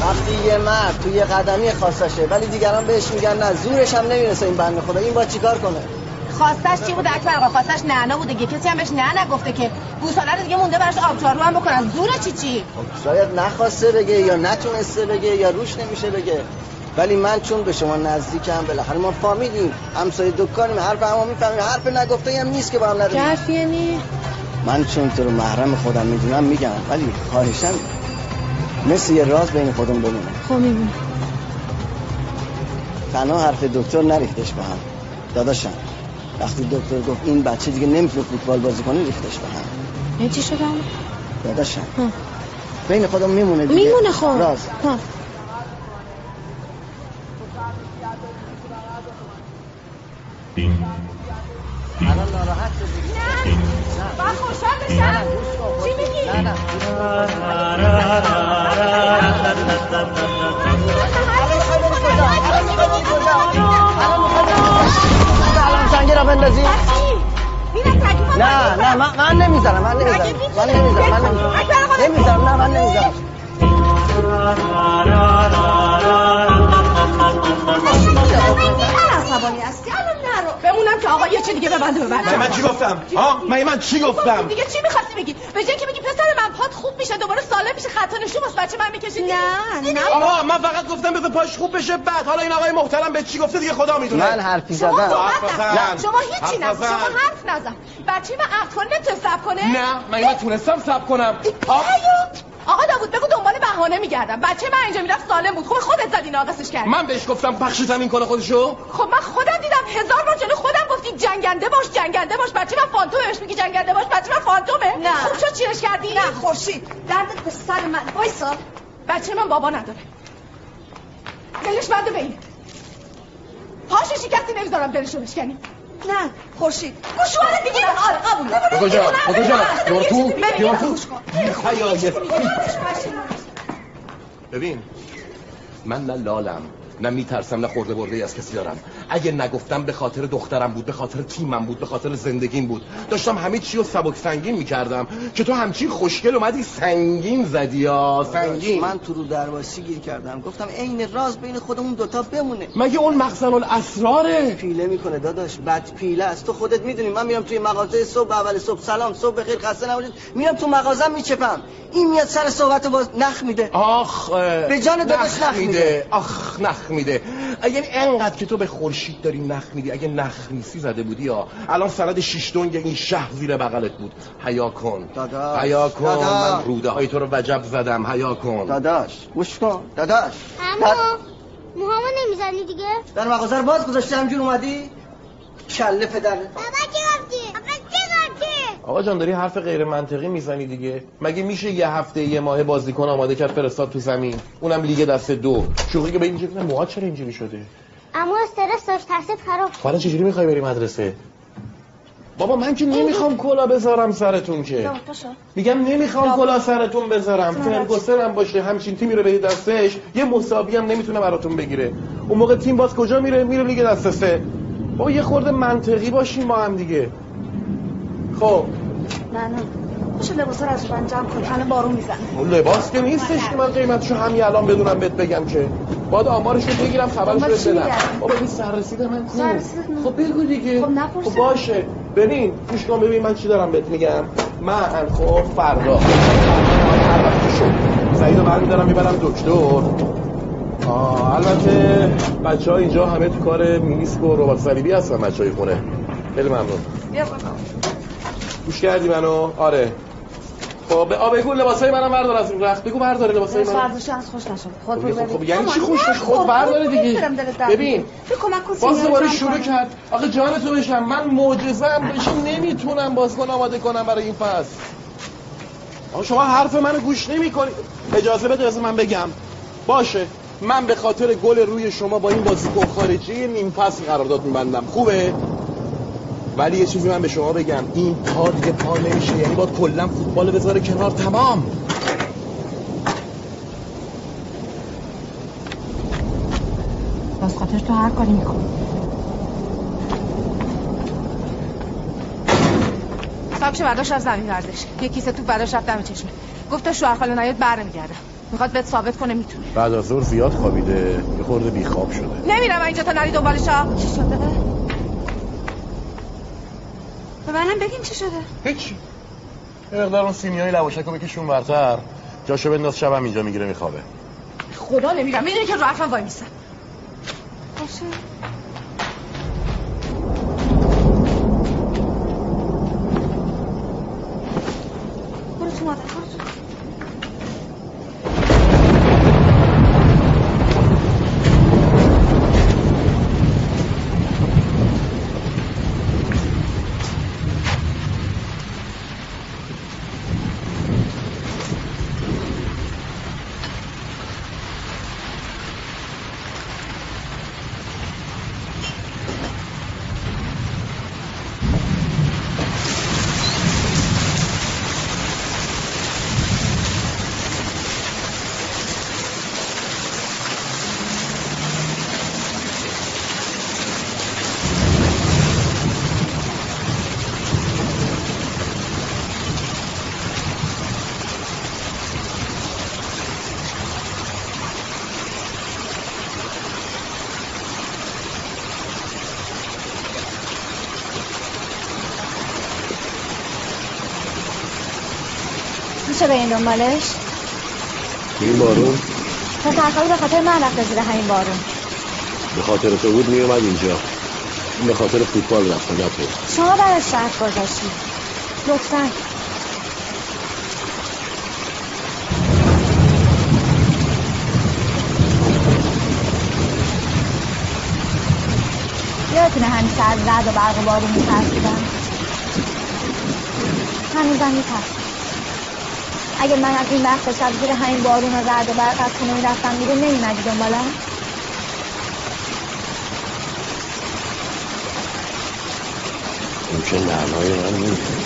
وقتی یه مرد توی یه قدمی خواستشه ولی دیگران بهش میگن نه زورش هم نمی‌رسه این بنده خدا. این باید چیکار کنه؟ خواستش چی بوده اکبر آقا؟ خواستش نعنا بوده. دیگه کسی هم بهش نه نگفته که گوساله رو دیگه مونده براش آبچارو هم بکنن. زور چی چی؟ خب شاید نخواسته بگه یا نتونسته بگه یا روش نمیشه بگه. ولی من چون به شما نزدیکم بالاخره ما فامیلیم همسایه دکانیم حرف همو می‌فهمیم حرف نگفته هم نیست که با هم نداریم حرف یعنی؟ من چون تو رو محرم خودم می‌دونم میگم ولی خواهشم مثل یه راز بین خودم بمونه خب می‌بینم. تنها حرف دکتر نریختش به هم. داداشم وقتی دکتر گفت این بچه دیگه نمی‌تونه فوتبال بازی کنه ریختش به هم. این چی شده داداشم بین خودم میمونه دیگه. میمونه خب. راز. ها. الان ناراحت شدی من خوشحال بشم چی میگی؟ تکلیف نه نه من, من نمی‌ذارم من نمی‌ذارم من نمی‌ذارم من نمی‌ذارم نمی‌ذارم نه من نمی‌ذارم عصبانی هستی بمونم که آقا یه چی دیگه ببنده ببنده من چی گفتم؟ ها من من چی گفتم؟ دیگه چی می‌خواستی بگی؟ به جای که بگی پسر من پات خوب میشه دوباره سالم میشه خطا نشون واسه بچه من می‌کشید نه نه. آقا من فقط گفتم بذار پاش خوب بشه بعد حالا این آقای محترم به چی گفته دیگه خدا می‌دونه. من حرفی زدم. شما هیچی نگو شما. حرف نزن. بچه من عقد کنه صبر کنه. نه من من تونستم سب کنم؟ آقا داوود بگو دنبال بهانه میگردم. بچه من اینجا می‌رفت سالم بود. خوب خودت زدی ناقصش کردی. من بهش گفتم پخش زمین کنه خودشو. خب من خودم دیدم. هزار بار جلو خودم گفتی جنگنده باش جنگنده باش. بچه من فانتومه بهش میگی جنگنده باش. بچه من فانتومه. نه. خوب شد چیرش کردی؟ نه خورشید. دردت به سر من. وایسا. بچه من بابا نداره. دلش بنده به این پاشو شکستی نمی‌ذارم دلشو بشکنی. نه خورشید. گوشواره دیگه. آره قبول کجا کجا بیار تو بیار تو گوش کن. خیالی ببین من نه لالم. نه میترسم نه خورده برده از کسی دارم. اگه نگفتم به خاطر دخترم بود به خاطر تیمم بود به خاطر زندگیم بود. داشتم همه چی رو سبک سنگین می‌کردم که تو همچین خوشگل اومدی سنگین زدی یا سنگین. من تو رو درواسی گیر کردم. گفتم عین راز بین خودمون دوتا بمونه. مگه اون مخزن الاسراره؟ پیله می‌کنه داداش بد پیله است. تو خودت می‌دونی من میرم توی مغازه صبح اول صبح سلام صبح بخیر خسته نباشید. میرم تو مغازه میچپم. این میاد سر صحبت باز نخ میده. آخ به جان داداش نخ میده. آخ نخ میده. یعنی انقدر که تو به خورشید داری نخ میدی. اگه نخ نیستی زده بودی یا الان سند شیش دنگ این شهر زیر بغلت بود. حیا کن. داداش، حیا کن. داداش. من روده های تو رو وجب زدم. حیا کن. داداش گوش کن. داداش. اما موهامو نمی‌زنی دیگه؟ در مغازه رو باز گذاشتی همجور اومدی؟ کله پدر. بابا چی گفتی؟ آقا جان داری حرف غیر منطقی می‌زنی دیگه. مگه میشه یه هفته یه ماه بازیکن آماده کرد فرستاد تو زمین؟ اونم لیگ دست دو. شوخی که به اینجوری موهات چرا اینجوری شده؟ اما استرس داشت تحصیل خراب حالا چجوری می‌خوای بری مدرسه؟ بابا من که نمی‌خوام کلا بذارم سرتون که. میگم نمی‌خوام کلا سرتون بذارم. فرگوسن هم باشه همچین تیمی رو به دستش. یه مساوی هم نمی‌تونه براتون بگیره. اون موقع تیم باز کجا میره؟ میره لیگ دست سه. بابا یه خورده منطقی باشیم با هم دیگه. خب. نه نه. لباسا رو از جمع کن. الان بارون می‌زنه. اون لباس که نیستش که من قیمتشو همین الان بدونم بهت بگم که. باید آمارش رو بگیرم خبرش رو دنبال چی بدم؟ بابا این سررسید من؟ خب بگو دیگه. خب. خب باشه. ببین گوش کن ببین من چی دارم بهت میگم. من خب فردا. هر وقت شد. سعید رو برمیدارم می‌برم دکتر. آه البته بچه ها اینجا همه تو کار میمیسک و ربات صلیبی هستن بچه های خونه. خیلی ممنون. بیا بالا. گوش کردی منو؟ آره. خب آ بگو لباسای منم بردار از این رخت بگو برداره لباسای من فرداش از خوش نشد خود خب, ببری خب یعنی چی خوش نشه؟ خود برداره دیگه. ببین. کمک کن باز دوباره شروع. کرد. آخه جان تو بشم. من معجزم بشی نمی‌تونم بازیکن آماده کنم برای این فصل. آقا شما حرف منو گوش نمی‌کنی. اجازه بده من بگم. باشه. من به خاطر گل روی شما با این بازیکن خارجی نیم فصل قرارداد میبندم. خوبه؟ ولی یه چیزی من به شما بگم. این پا دیگه پا نمیشه. یعنی با کلا فوتبال بذاره کنار. تمام. باز خاطر تو هر کاری می‌کنی ساکش برداشت از زمین بردش یه کیسه تو برداشت رفت دم چشمه. گفت تا شوهر خاله نیاد برمیگرده می‌خواد بهت ثابت کنه می‌تونه. بعد از ظهر زیاد خوابیده. یه خورده بیخواب شده. نمیرم اینجا تا نری دنبالش ها چی شده؟ به منم بگین چی شده. هیچی. یه مقدار اون سیمیای لواشک رو بکشون ورتر. جاشو بنداز شبم اینجا می‌گیره میخوابه. خدا نمیرم می‌دونی که رو حرفم وای میستم باشه. برو تو مادر برو. به این دنبالش این بارون. پسرخالی به خاطر من رفته زیر همین بارون. به خاطر تو بود میومد اینجا. این به خاطر فوتبال رفت نه تو. شما براش شرط گذاشتید لطفا. یادتونه همیشه از رد و برق و بارون میترسیدم هنوزم میترسم. اگه من از این وقت شب زیر همین بارون و رد و برق از خونه می‌رفتم بیرون نمیمدی دنبالم؟ اون که نعنای من نمی‌کنه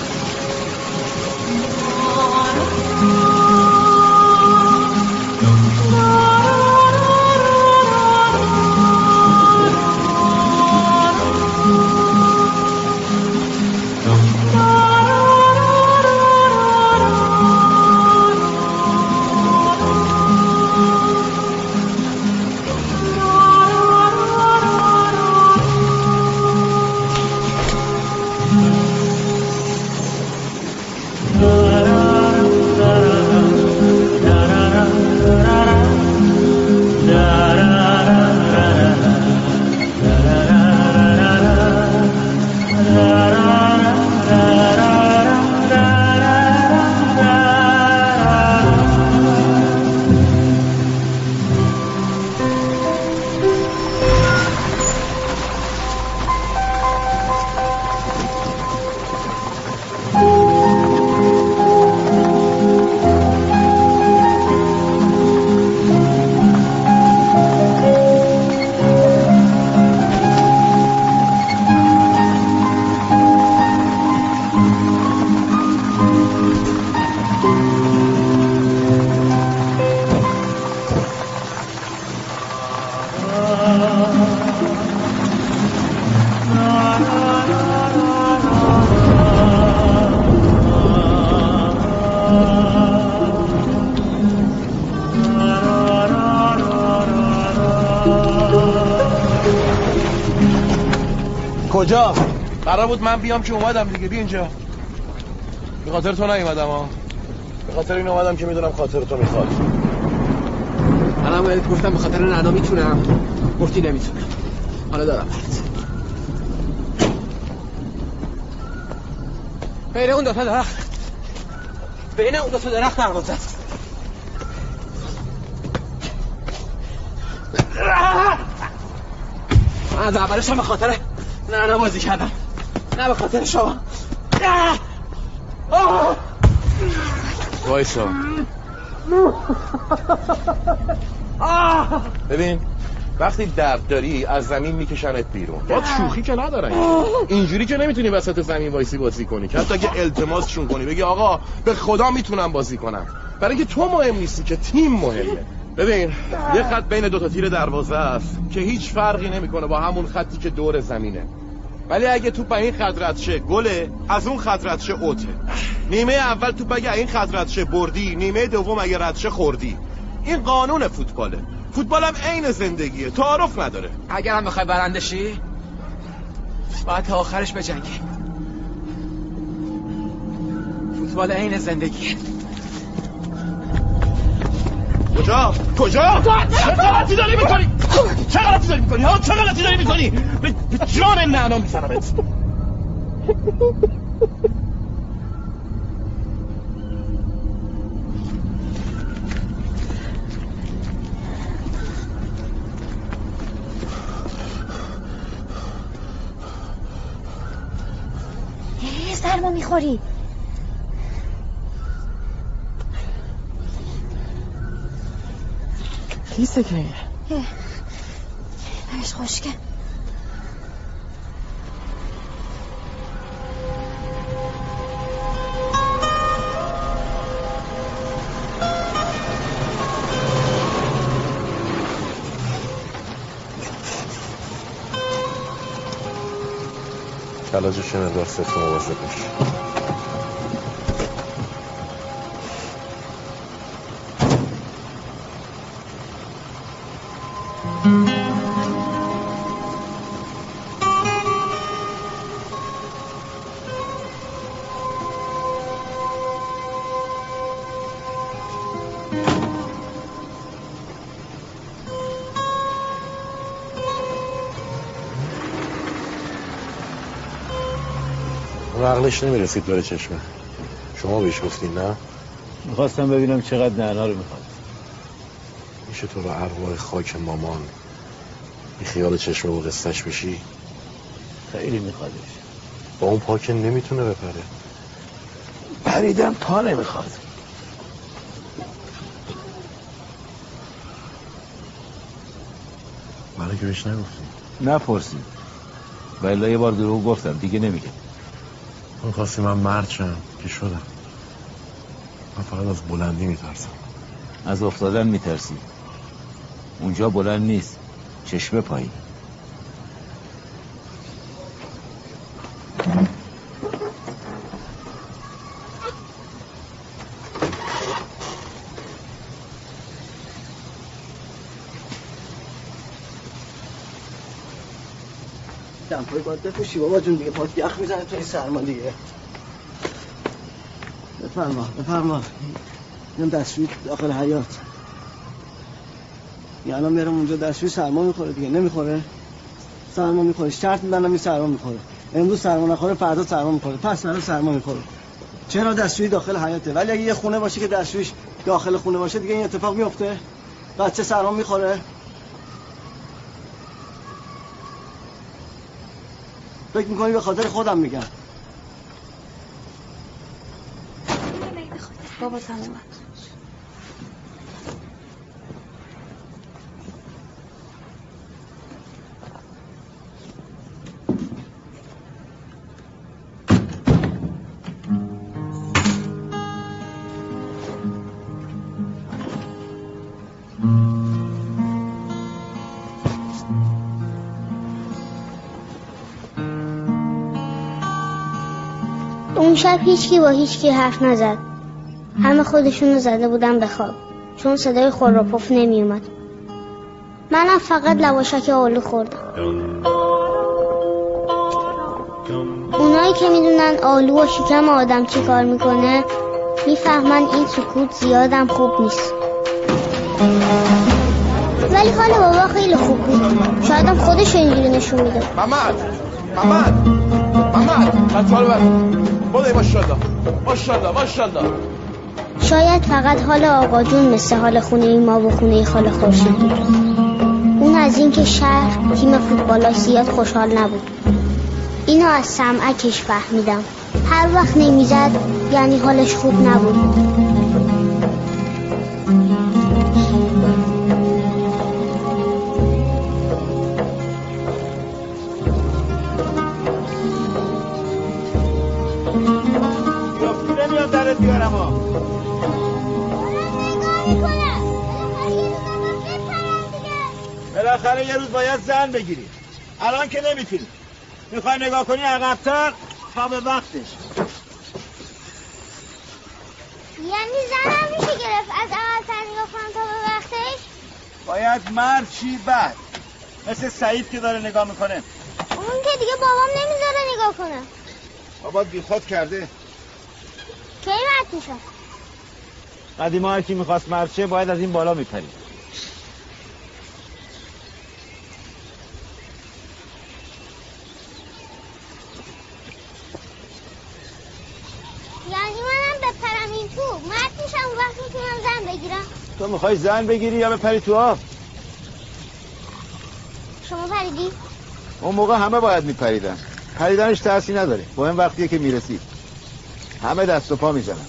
کجا؟ قرار بود من بیام که اومدم دیگه بیا اینجا. به خاطر تو نیومدم ها به خاطر این اومدم که می‌دونم خاطر تو می‌خواد. منم بهت گفتم به خاطر ننا می‌تونم. گفتی نمی‌تونم. حالا دارم. بین اون دوتا درخت. بین اون دوتا درخت نرماز زد من از اولش هم به خاطر ننا بازی کردم. نه به خاطر شما! وایسا! ببین وقتی درد داری از زمین میکشنت بیرون. با شوخی که ندارن. اینجوری که نمی‌تونی وسط زمین وایسی بازی کنی. که حتی اگه التماسشون کنی بگی آقا به خدا می‌تونم بازی کنم. برای اینکه تو مهم نیستی که تیم مهمه. ببین یه خط بین دو تا تیر دروازه است که هیچ فرقی نمی‌کنه با همون خطی که دور زمینه. ولی اگه توپ این خط رد شه گله از اون خط رد شه اوته. نیمه اول توپ اگه این خط رد شه بردی نیمه دوم اگه رد شه خوردی. این قانون فوتباله. فوتبال هم عین زندگیه تعارف نداره. اگرم بخوای برنده شی باید تا آخرش بجنگی. فوتبال عین زندگی کجا؟ کجا؟ چه غلطی داری می‌کنی؟ چه غلطی داری می‌کنی؟ ها چه غلطی داری می‌کنی؟ به جان نعنا میزنمت. سرما می‌خوری. کیسه که. برش خشکه کلاجش مقدار سفت مواظب باش اون عقلش نمی‌رسید بره چشمه شما بهش گفتین نه؟ می‌خواستم ببینم چقدر نعنا رو می‌خواد. میشه تو به ارواح خاک مامان. بی خیال چشمه و قصتش بشی؟ خیلی میخوادش. با اون پاکن نمی‌تونه بپره. پریدم پا نمی‌خواد. برای که بهش نگفتیم نپرسید. ولی یه بار دروغ گفتم دیگه نمیگم من خواستی من مرد شم. که شدم؟ من فقط از بلندی میترسم. از افتادن میترسی. اونجا بلند نیست. چشمه پایین. باید بپوشی بابا جون دیگه پات یخ می‌زنه تو این سرما دیگه. بفرما بفرما. اینم دستشوی داخل حیات یه الان میرم اونجا دستشوی سرما می‌خوره دیگه نمی‌خوره. سرما می‌خوره شرط میبندم این سرما می‌خوره. امروز سرما نخوره فردا سرما می‌خوره. پس فردا سرما می‌خوره. چرا دستشوی داخل حیاته ولی اگه یه خونه باشه که دستشویش داخل خونه باشه دیگه این اتفاق میفته بچه سرما می‌خوره. فکر می‌کنی به خاطر خودم میگم؟ بابا تمومه شب هیچکی با هیچکی حرف نزد. همه خودشونو زده بودن به خواب. چون صدای خور و پف نمی اومد منم فقط لواشک آلو خوردم. اونایی که می‌دونن آلو و شکم آدم چی کار می‌کنه می‌فهمن این سکوت زیادم خوب نیست. ولی حال بابا خیلی خوب بود. شایدم خودش اینجوری نشون میده. محمد محمد محمد بوده ماشالله ماشالله ماشالله شاید فقط حال آقا جون مثل حال خونه ما و خونه خاله خورشید. بود اون از اینکه شهر تیم فوتبالا زیاد خوشحال نبود. اینو از سمعکش فهمیدم. هر وقت نمی‌زد یعنی حالش خوب نبود. بیارم ها بالاخره یه روز باید زن بگیری. الان که نمی‌تونی. می‌خوای نگاه کنی عقبتر تا به وقتش. یعنی زنم میشه گرفت. از اول نگاه کنم تا به وقتش؟ باید مرد چی بعد؟ مثل سعید که داره نگاه می‌کنه. اون که دیگه بابام نمی‌ذاره نگاه کنم بابا بیخود کرده. کی مرد میشه قدیما هر کی می‌خواست مرد شه باید از این بالا میپرید. یعنی منم بپرم این تو. مرد میشم اون وقت می‌تونم زن بگیرم. تو می‌خوای زن بگیری یا بپری تو آب؟ شما پریدی؟ اون موقع همه باید میپریدن. پریدنش تأثیر نداره. مهم وقتیه که می‌رسی. همه دست و پا می‌زنن.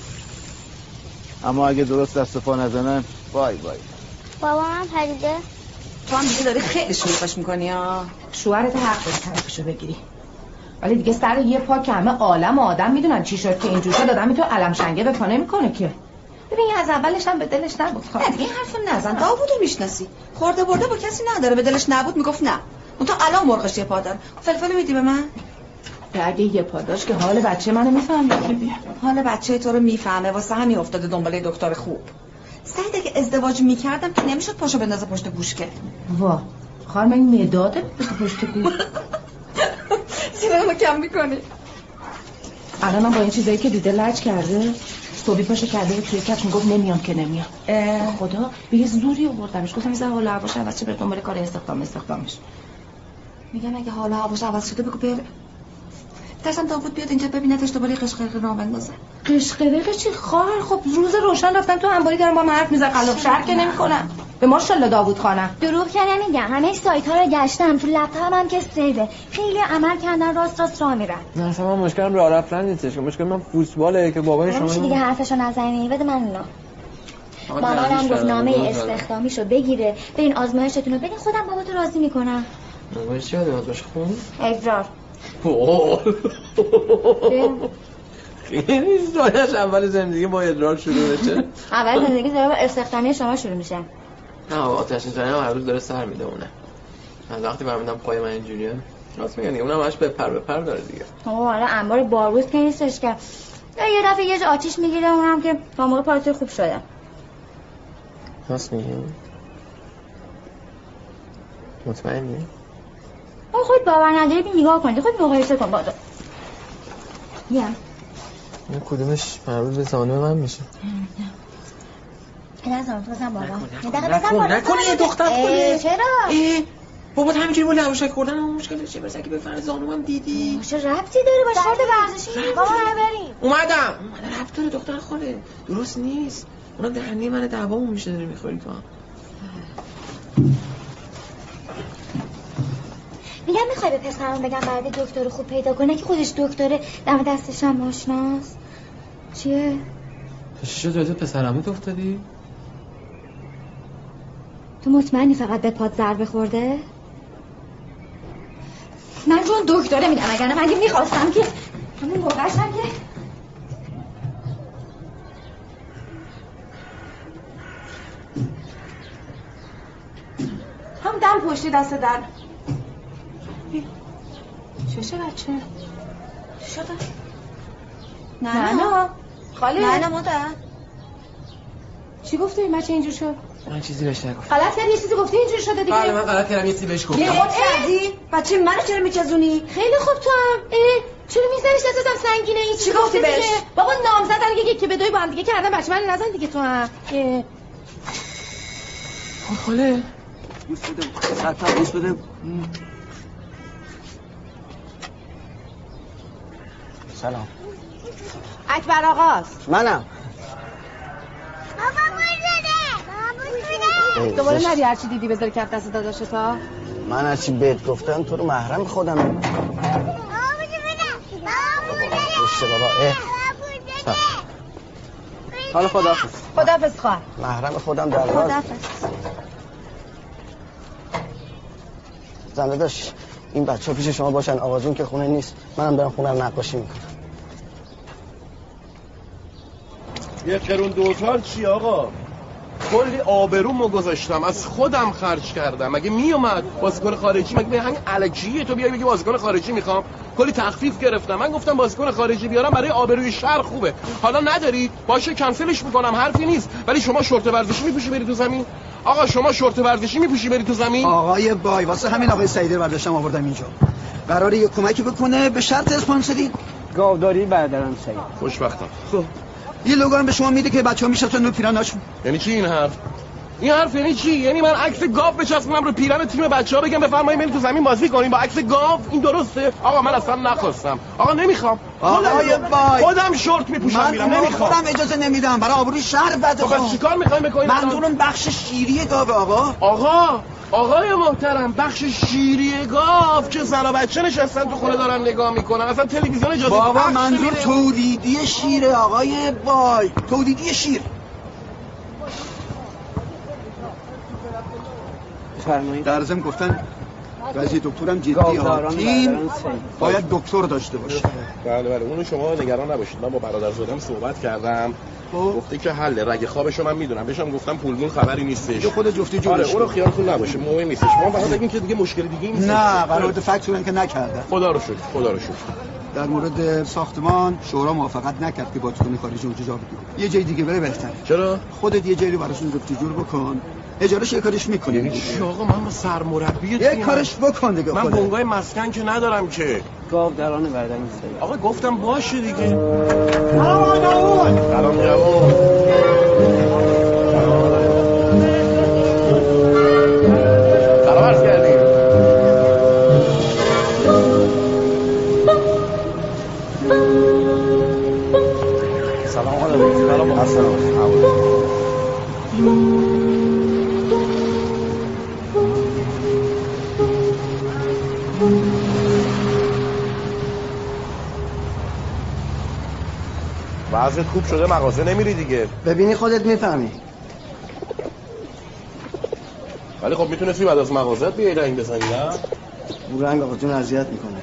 اما اگه درست دست و پا نزنن وای وای. بابا من پریده تو هم دیگه داری خیلی شوخش می‌کنی ها شوهرت حق داری طرفشو بگیری. ولی دیگه سر یه پا که همه عالم و آدم می‌دونن چی شد که اینجور شد. آدم می‌تونه علم شنگه به پا نمی‌کنه که. ببین از اولش هم به دلش نبود. خب. نه دیگه این حرف نزن. داوودو می‌شناسی. خورده برده با کسی نداره. به دلش نبود می‌گفت نه. اون تا الان مرغش یه پا داره. فلفل میدی به من؟ اگه یه پا داشت که حال بچه منو بیا حال بچه تو رو می‌فهمه. واسه همین افتاده دنبال یه دکتر خوب. سعید اگه ازدواج می‌کردم که نمی‌شد پاشو بندازه پشت گوش که. وا. خانم این مداده پشت گوش سینما کم می‌کنی. الان من با این چیزایی که دیده لج کرده صبحی پاشو کرده توی کف می‌گفت نمیام که نمیام خدا به یه زوری آوردمش. گفتم زه حالا هواش عوض چه به دنبال کار استخدام استخدامش. میگم اگه حالا هواش عوض شده بگو بره ترسم داوود بیاد اینجا ببینتش دوباره قشقرق راه بندازه قشقرق چی خواهر خب روز روشن رفتن تو انباری دارم با من حرف میزن قلب شهر که نمی‌کنم. به ماشاءالله داوود خانم. دروغ که نمیگم. همه سایت ها رو گشتم. تو لپتاپم هم که سیده خیلی عمل کردن راست راست راه میرن. نه اصلا من مشکلم راه رفتن نیستش. مشکل من فوتباله که بابای شما نمیشه دیگه حرفشو نزنی؟ بده من اینا مامانم گفت نامه استخدامیشو بگیره. برین آزمایشتون رو بدین خودم باباتو راضی می‌کنم. نامه چی باشه؟ خون اقرار خیلی سایش اول زندگی با ادرار شروع بشه اول زندگی داره با استخدامی شما شروع میشه. نه آتش نشانی هم هر روز داره سر میده اونه. از وقتی برمیدم پای من اینجوریه راست میگن دیگه اونم همش به پر به پر داره دیگه. آقا حالا انبار باروت که نیستش که. یه دفعه یه جا آتیش می‌گیره اونم که تا موقع پارتوی خوب شده. راست میگی؟ مطمئنی؟ آقا خود باور نداری بی نگاه کنید خود مقایسه کن بادا بیا. این کدومش مربوط به زانو من میشه؟ نه زانو تو بزن بابا. نکن نکن یه دختر خوده چرا؟ بابا همینجوری با لواشک خوردن هم مشکل چه برسه که به فرض زانو هم دیدی؟ چه ربطی داره با شرط ورزشی؟ بابا بریم. اومدم. اومده رفت داره دختر خوده درست نیست. اونا دهنی من دعوامون میشه داری می‌خوری تو. هم میگم می‌خوای به پسرم بگم بعد دکتر خوب پیدا کنه که خودش دکتره دم دستش هم آشناست چیه؟ چی شد تو پسرموت افتادی؟ تو مطمئنی فقط به پاد ضربه خورده؟ من چون دکتره میدم اگر نه من می‌خواستم که همون موقعش هم که هم دم پشتی دست در چشه بچه. شده. نه نه خاله؟ نه نه مادر؟ چی گفتی؟ بچه اینجور شد؟ من چیزی بهش نگفت غلط کردی یه چیزی گفتی اینجور شده دیگه. بله من غلط کردم یه چیزی بهش گفتم. خود کردی؟ بچه منو چرا میچزونی خیلی خوب تو هم. اه، چرا میزنیش دستم سنگینه؟ این چی گفتی؟ بهش؟ بابا نام زدن یکی که به دوی با هم دیگه کردن بچه من نزن دیگه تو هم. اه. خاله. گوش بده حتی گوش بده سلام. اکبر آقاست منم. بابا مرده بابا دوباره نری هرچی دیدی بذاری کف دست داداشه تا من هرچی بهت گفتم تو رو محرم خودم. بابا بابا حالا خداحافظ. خدافز خواهر محرم خودم در راز زنده داشت این بچه ها پیش شما باشن آوازون که خونه نیست. منم دارم خونه رو نقاشی می‌کنم. یه قرون دوتار چی آقا؟ کلی آبرومو گذاشتم از خودم خرج کردم. مگه میومد بازیکن خارجی؟ مگه به همین الکیه تو بیای بگی بازیکن خارجی می‌خوام؟ کلی تخفیف گرفتم. من گفتم بازیکن خارجی بیارم برای آبروی شهر خوبه. حالا ندارید باشه کنسلش می‌کنم حرفی نیست. ولی شما شورت ورزشی میپوشی بری تو زمین؟ آقا شما شورت ورزشی میپوشی بری تو زمین؟ آقای بای واسه همین آقای سعیده برداشتم آوردم اینجا. قراره یه کمکی بکنه به شرط اسپانسری گاوداری برادرم سعید. خوشبختم. خب. یه لوگو به شما میده که بچه ها میشستن رو پیراناشون. یعنی چی این حرف؟ این حرف یعنی چی؟ یعنی من عکس گاو بچسبونم رو پیرن تیم بچه ها بگم بفرمایید برید تو زمین بازی کنیم. با عکس گاو؟ این درسته. آقا من اصلا نخواستم. آقا نمی‌خوام. آقای بای خودم شورت میپوشم من میرم. نمی‌خوام. خودم اجازه نمیدم. برای آبروی شهر بده خب چیکار می‌خوایم بکنیم؟ منظورم بخش شیری گاو آقا. آقا! آقای محترم بخش شیری گاو چه زن و بچه نشستن تو خونه دارن نگاه می‌کنن. اصلا تلویزیون اجازه بابا منظور. تولیدی شیره آقای بای تولیدی شیر. فرمایید. در ضمن گفتن وضعی دکترم جدی ها. تیم. باید دکتر داشته باشه. بله بله. اونو شما نگران نباشید. من با برادر زادم صحبت کردم. خب. گفته که حله رگ خوابشو من می‌دونم. بهشم گفتم پولگون خبری نیستش. یه خود جفتی آره جورش اونو. خیالتون نباشه. مهم نیستش. ما فقط بگیم که دیگه مشکل دیگه نیست. نه قرارداد فکتورن که نکردن خدا رو شکر خدا رو شکر. در مورد ساختمان شورا موافقت نکرد که بازیکن خارجی اونجا جا بگیره. یه جای دیگه بره بهتره. چرا؟ خودت یه جایی رو براشون جفتی جور بکن. اجارش یه کارش می‌کنی یعنی چی آقا من با سرمربی یه کارش بکن دیگه من. بونگای مسکن که ندارم که. گاوداران برادرم سعید آقا گفتم باشه دیگه. سلام جوان. سلام وضعت خوب شده مغازه نمیری دیگه. ببینی خودت می‌فهمی. ولی خب می‌تونستی بعد از مغازت بیای رنگ بزنی نه؟ اون رنگ آقا جون اذیت می‌کنه.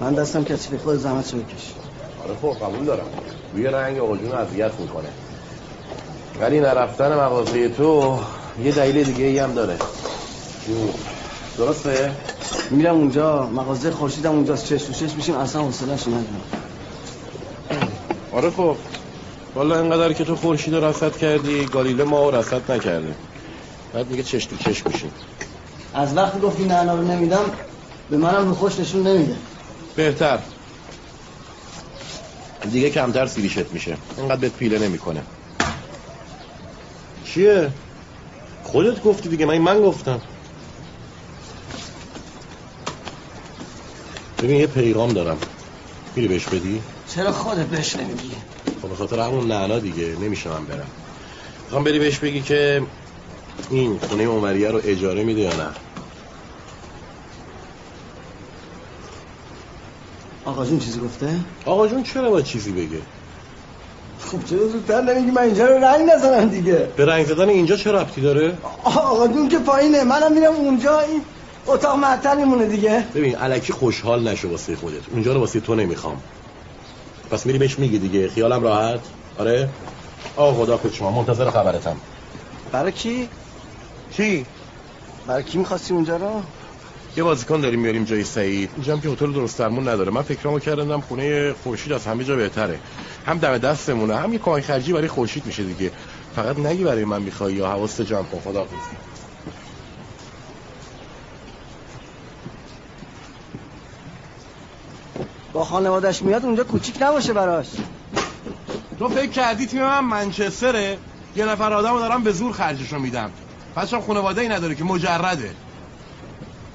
من دستم کسی خود زحمت رو بکش آره خب قبول دارم. روی رنگ آقا جون اذیت می‌کنه. ولی نرفتن مغازه تو یه دلیل دیگه ای هم داره. درسته؟ میرم اونجا مغازه خورشیدم اونجاست. چش تو چش میشیم اصلا حوصله‌اش ندارم. آره خب. والا اینقدر که تو خورشید رو رصد کردی گالیله ما رو رصد نکرده بعد میگه چش تو چش میشیم از وقتی گفتی نه رو نمیدم به منم رو خوش نشون نمیده. بهتر. دیگه کمتر سیریشت میشه. اینقدر بهت پیله نمی‌کنه. چیه؟ خودت گفتی دیگه من من گفتم. ببین یه پیغام دارم. میری بهش بدی؟ چرا خودت بهش نمیگی؟ خب خاطر همون نعنا دیگه نمیشه من برم. می‌خوام بری بهش بگی که این خونه عمریه رو اجاره میده یا نه؟ آقا جون چیزی گفته؟ آقا جون چرا باید چیزی بگه؟ خب چرا زودتر نمیگی؟ من اینجا رو رنگ نزنم دیگه. به رنگ زدن اینجا چه ربطی داره؟ آقا جون که پایینه. منم میرم اونجا. این اتاق معطل میمونه دیگه. ببین علکی خوشحال نشو واسه خودت. اونجا رو واسه تو نمی‌خوام. پس میری بهش میگی دیگه. خیالم راحت. آره؟ آقا خدا خود شما. منتظر خبرتم. برای کی؟ چی؟ برای کی می‌خواستی اونجا رو؟ یه بازیکن داریم میاریم جای سعید. اینجا هم که هتل درست درمون نداره. من فکرامو کردم خونه خورشید از همه جا بهتره. هم دم دستمونه هم یه کمک خرجی برای خورشید میشه دیگه. فقط نگی برای من می‌خوای یا حواست جمع کن. خدا با خانوادش میاد اونجا کوچیک نباشه براش. تو فکر کردی تیم من منچستره؟ یه نفر آدمو دارم به زور خرجشو میدم. پس هم خانواده ای نداره که مجرده.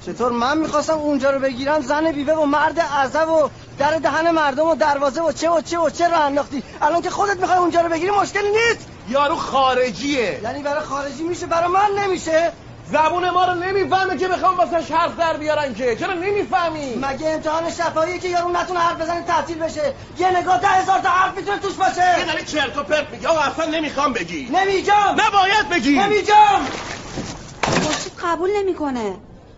چطور من می‌خواستم اونجا رو بگیرم؟ زن بیوه و مرد عزب و در دهن مردم و دروازه و چه و چه و چه رو انداختی. الان که خودت می‌خوای اونجا رو بگیری مشکلی نیست. یارو خارجیه. یعنی برای خارجی میشه برای من نمیشه. زبون ما رو نمی‌فهمه که بخوام واسش حرف در بیارن که. چرا نمی‌فهمی؟ مگه امتحان شفاییه که یارو نتونه حرف بزنه تعطیل بشه؟ یه نگاه ده هزار تا حرف می‌تونه توش باشه. یه داری چرت و پرت میگی آقا اصلا نمی‌خوام بگی. نمیجام. نباید بگی. نمیجام. خورشید قبول نمی‌کنه.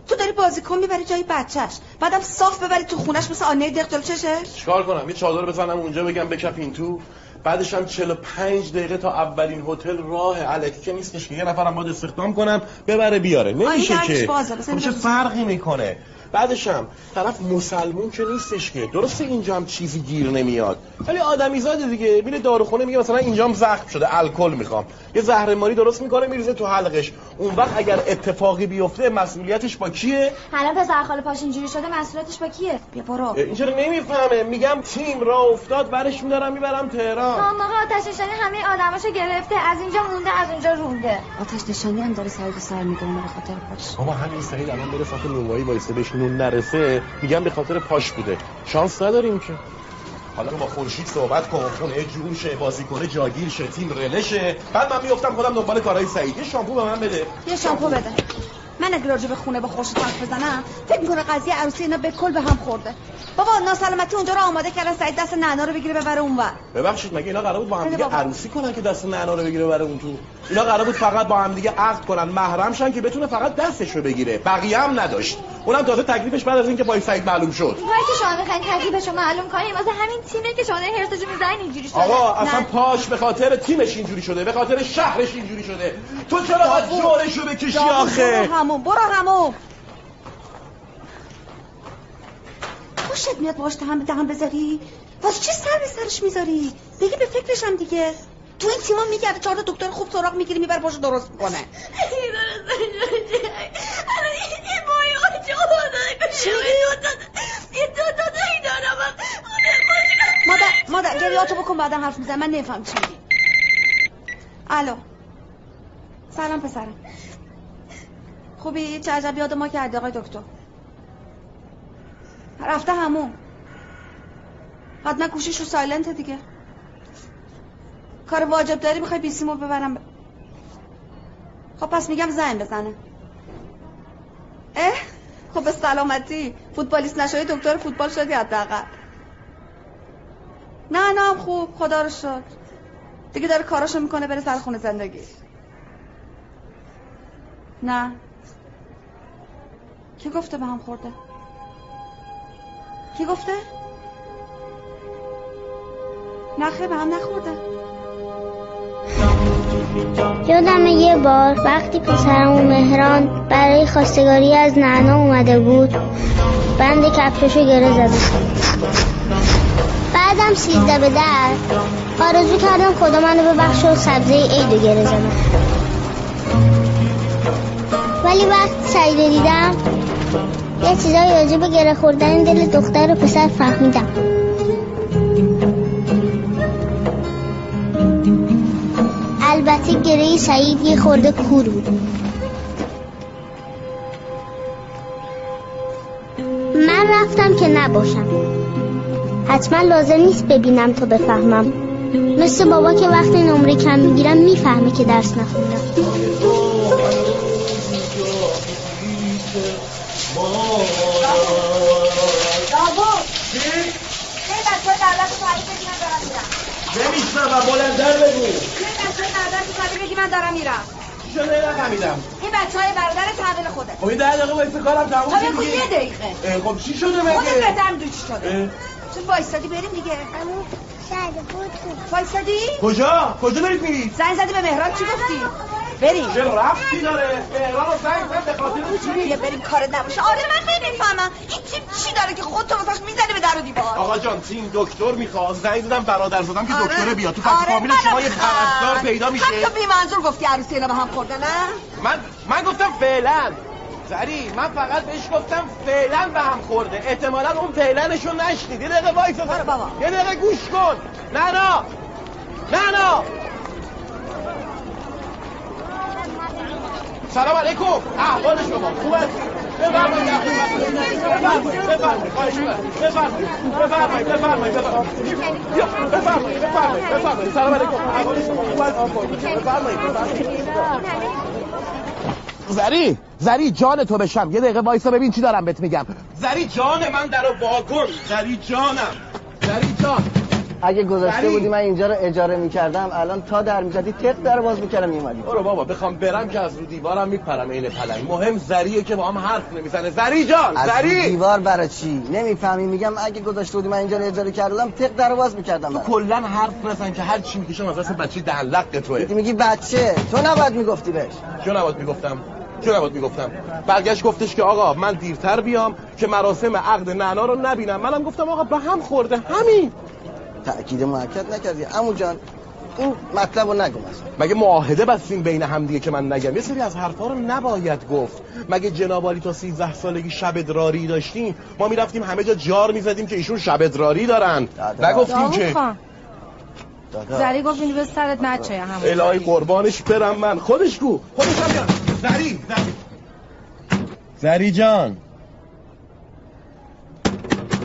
تو داری بازیکن می‌بری جای بچهش. بعدم صاف ببری تو خونش مثل آنه دق چشه چیکار کنم؟ یه چادر بزنم اونجا بگم بکپ این تو. بعدش هم 45 دقیقه تا اولین هتل راه الکی که نیستش که یه نفرم باید استخدام کنم ببره بیاره نمیشه که خب. فرقی می‌کنه بعدش هم طرف مسلمون که نیستش که. درسته اینجا هم چیزی گیر نمیاد. ولی آدمی زاده دیگه. میره داروخونه میگه مثلا اینجام زخم شده. الکل می‌خوام. یه زهر ماری درست می‌کنه میریزه تو حلقش. اون وقت اگر اتفاقی بیفته مسئولیتش با کیه؟ حالا پسر خاله پاش اینجوری شده مسئولیتش با کیه؟ بیا برو. اینجا نمی‌فهمه. میگم تیم را افتاد برش میدارم می‌برم تهران. موقع آتش نشانی همه آدماشو گرفته. از اینجا مونده از اونجا رونده. آتش نشانی هم داره سعید سر می‌دونه به خاطر پاش بابا همین سعید الان بره ساعت نونوایی وایسته بهش نون نرسه میگم به خاطر پاش بوده. شانس نداریم که. حالا تو با خورشید صحبت کن خونه جور شه بازی کنه جاگیر شه تیم رلشه. بعد من میافتم خودم دنبال کارهای سعید یه شامپو به من بده. یه شامپو بده. من اگه راجع به خونه به خورشید حرف بزنم فکر می‌کنه قضیه عروسی اینا به کل به هم خورده. بابا ناسلامتی اونجا رو آماده کردن سعید دست نعنا رو بگیره ببره اونور ببخشید مگه اینا قرار بود با هم دیگه بابا. عروسی کنن که دست نعنا رو بگیره برای اون تو؟ اینا قرار بود فقط با هم دیگه عقد کنن محرم شن که بتونه فقط دستش رو بگیره. بقیه هم نداشت. اونم تازه تکلیفش بعد از اینکه با سعید معلوم شد. وای که شما می‌خواین تکلیفشو معلوم کنیم واسه همین تیمه که شما هرسشو می‌زنین اینجوری شده. آقا اصلا نه. پاش به خاطر تیمش اینجوری شده به خاطر شهرش اینجوری شده. تو چرا باید جورشو بکشی آخه؟ همون برو همون خوشت میاد باش دهن دهن بذاری؟ واسه چی سر به سرش می‌ذاری؟ بگی به فکرشم دیگه. تو این تیما میگرده چهار دکتر خوب سراغ می‌گیری می‌بره پاشو درست می‌کنه. مادر مادر گریاتو بکن بعدا حرف میزن من نفهم چی میگی. الو. سلام پسرم. خوبی؟ چه عجب یاد ما کرده آقای دکتر؟ رفته همون. حتما گوشیش رو سایلنت دیگه. کار واجب داری می‌خوای بیسیمو ببرم؟ ب... خب پس میگم زنگ بزنه. اه؟ خب به سلامتی. فوتبالیست نشدی دکتر فوتبال شدی حداقل. نه نه خوب. خدا رو شد دیگه داره کاراشو می‌کنه بره سر خونه زندگی. نه. کی گفته به هم خورده؟ کی گفته؟ خیر به هم نخورده. یادم یه بار وقتی پسرمون مهران برای خواستگاری از نعنا اومده بود بند کفششو گره زده بعدم سیزده به در آرزو کردم خدا منو ببخشه و سبزه عیدو گره زدم ولی وقتی سعید دیدم یه چیزایی راجع گره خوردن دل دختر و پسر فهمیدم. البته گره سعید یه خورده کور بود. من رفتم که نباشم. حتما لازم نیست ببینم تا بفهمم. مثل بابا که وقتی نمره کم می‌گیرم می‌فهمه که درس نخوندم نمیشنوم بلندر بگو بگی من دارم میرم شده نفهمیدم این بچه های برادر تحویل خوده خب این دقیقه وایسه کارم تموم شد دیگه. یه دقیقه خب چی شده خودت مگه بهتر می‌دونی چی شده تو وایستادی بریم دیگه وایستادی کجا کجا دارید میرید زنگ زدی به مهران چی گفتی بریم. چه رفتی داره؟ رو زنگ زد به خاطر چی؟ بیا بریم کارت نباشه. آره من نمی‌فهمم این تیم چی داره که خودتو واسش می‌زنی به در و دیوار؟ آقا جان تیم دکتر می‌خواد زنگ دادم برادر زدم که آره. دکتره بیاد تو آره، پس فامیل شما یه. پرستار پیدا میشه. تو بی منظور گفتی عروسی اینا به هم خورده نه؟ من من گفتم فعلا. زری من فقط بهش گفتم فعلا به هم خورده. احتمالا اون فعلنشو نشنید یه دقیقه وایسا برو بابا. یه دقیقه گوش کن. نه نه نه نه سلام علیکم. احوال شما. خوب هستی بفرمایید. بفرمایید بفرمایید. بفرمایید بفرمایید بفرمایید سلام علیکم احوال شما بفرمایید زری زری جان تو بشم. یه دقیقه وایسا ببین چی دارم بهت میگم. زری جان من در واگن زری جانم. زری جان. اگه گذاشته. بودی من اینجا رو اجاره می‌کردم الان تا در می‌زدی تق در باز می‌کردم میومدی برو بابا بخوام برم که از رو دیوارم میپرم این پلنگ. مهم زریه که با هم حرف نمی‌زنه. زری جان از زری! دیوار برای چی؟ نمی‌فهمی میگم اگه گذاشته بودی من اینجا رو اجاره کردم تق در باز می‌کردم تو کلا حرف نزن که هر چی می‌کشم از دست بچه دهلق توه. میگی بچه تو نباید می‌گفتی بهش. چون نباید می‌گفتم؟ چرا نباید می‌گفتم؟ برگشت گفتش که آقا من دیرتر بیام که مراسم عقد نعنا رو نبینم. منم گفتم آقا به هم خورده همین. تأکید معکد نکردی. عمو جان این مطلب رو نگو مثلا مگه معاهده بستیم بین هم دیگه که من نگم؟ یه سری از حرفا رو نباید گفت. مگه جناب تا 13 سالگی شب ادراری داشتیم؟ ما می‌رفتیم همه جا جار می‌زدیم که ایشون شب ادراری دارن. نگفتیم که زری گفت اینو به سرت نچه هم الهی قربانش برم من. خودش گو. خودش هم بیان زری زری. زری جان.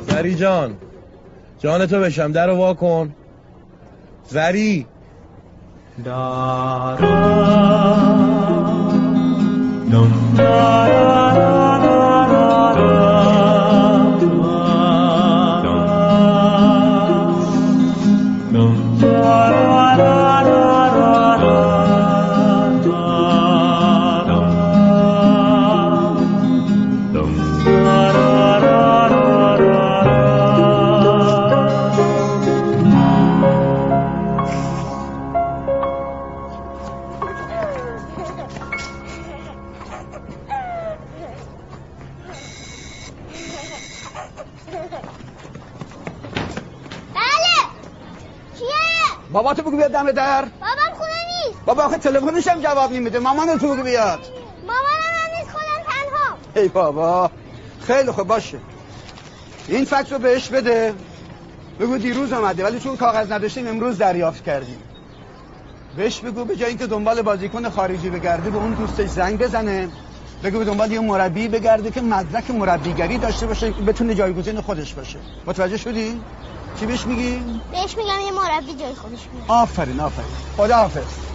زری جان. جان تو بشم در رو وا کن. زری بله کیه بابا تو بگو بیاد دم در. بابام خونه نیست. بابا آخه تلفنش هم جواب نمیده. مامان تو بگو بیاد. مامانم هم نیست خودم تنها. ای بابا. خیلی خوب باشه. این فکس رو بهش بده. بگو دیروز آمده ولی چون کاغذ نداشتیم امروز دریافت کردیم. بهش بگو به جای اینکه دنبال بازیکن خارجی بگرده به اون دوستش زنگ بزنه. بگو به دنبال یه مربی بگرده که مدرک مربیگری داشته باشه بتونه جایگزین خودش باشه. متوجه شدی؟ چی بهش میگی؟ بهش میگم یه مربی جای خودش میاد. آفرین آفرین. خدا حافظ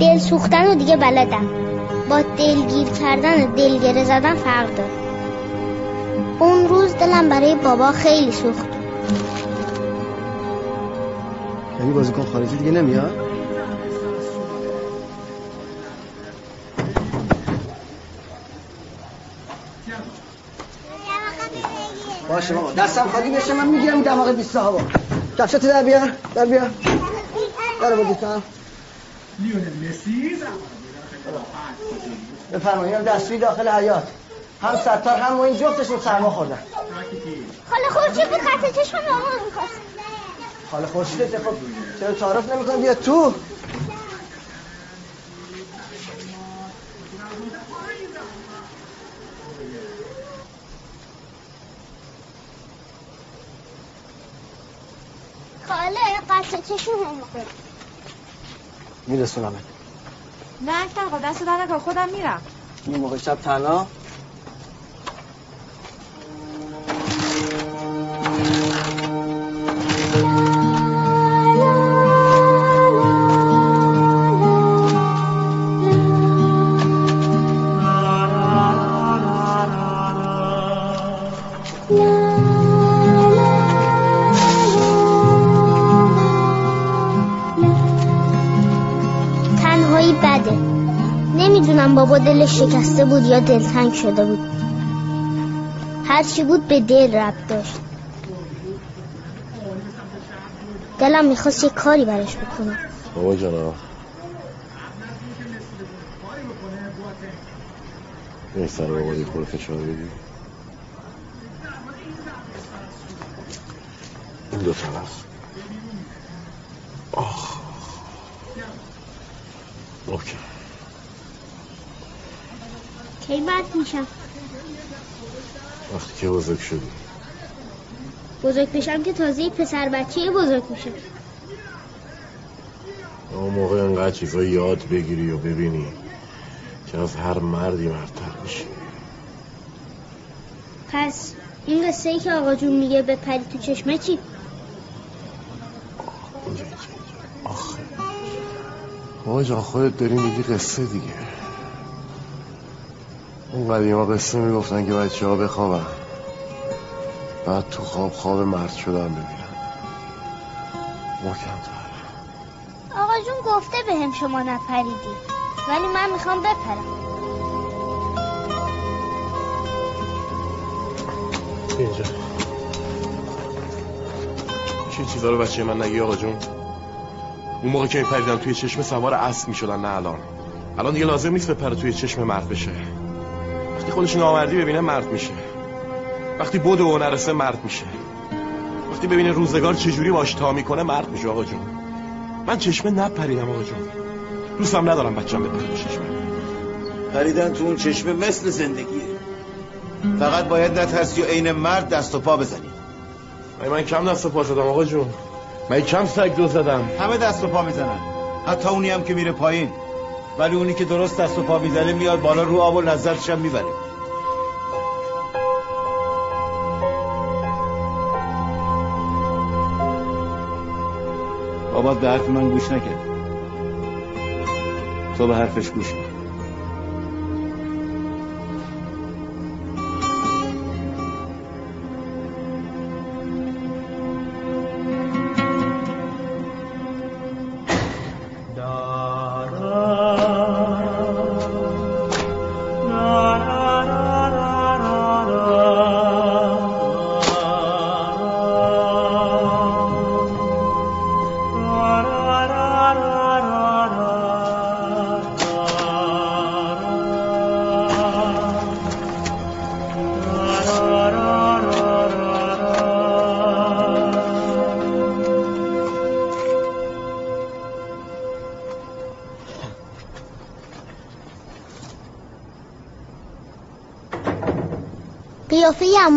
دل سوختن رو دیگه بلدم. با دلگیر کردن و دلگره زدن فرق داره. اون روز دلم برای بابا خیلی سوخت. یعنی بازیکن خارجی دیگه نمیاد؟ باشه بابا دستم خالی بشه من می‌گیرم دماغ 20 هوا. کفشت در بیار در بیار. در بازی کنم بفرمایید دستوی داخل حیات هم ستار هم این جفتشون سرما خوردن. حالا خورشید به خط چشم مامان می‌خواست. حالا خورشیدت خب چرا تعارف نمی‌کنی؟ بیا تو. خاله قصد چشم هم میرسونم نه اکتر خب دست در نکن خودم میرم. این موقع شب تنها دلش شکسته بود یا دلتنگ شده بود. هرچی بود به دل رب داشت. دلم می‌خواست یه کاری برش بکنم بابا جانا این بابا یه خورده فشار بدی دو طرف آخ اوکی کی مرد میشم وقتی که بزرگ شدی. بزرگ بشم که تازه پسر بچه بزرگ میشم. اون موقع انقدر چیزا یاد بگیری و ببینی که از هر مردی مردتر میشی. پس این قصه ای که آقا جون میگه به پری تو چشمه چی؟ آخه. آقا جان خودت داری میگی قصه دیگه. اون قدیما قصه می‌گفتن که بچه ها بخوابن. بعد تو خواب خواب مرد شدن ببینن محکم آقا جون گفته به هم شما نپریدی. ولی من می‌خوام بپرم. اینجا. چه چیزا رو بچه من نگی آقا جون؟ اون موقع که میپریدن توی چشم سوار اسب می‌شدن نه الان. الان دیگه لازم نیست بپره توی چشم مرد بشه. وقتی خودش نامردی ببینه مرد میشه. وقتی بود و نرسه مرد میشه. وقتی ببینه روزگار چجوری باش تا می‌کنه مرد میشه. آقا جون من چشمه نپریدم آقا جون. دوستم ندارم بچم تو چشمه. پریدن تو اون چشمه مثل زندگیه. فقط باید نترسی و عین مرد دست و پا بزنی. من, من کم دست و پا زدم آقا جون. من کم سگ دو زدم. همه دست و پا می‌زنن. حتی اونی هم که میره پایین. ولی اونی که درست دست و پا می‌زنه میاد بالا رو آب و لذتش هم می‌بره. بابا به حرف من گوش نکرد. تو به حرفش گوش کن.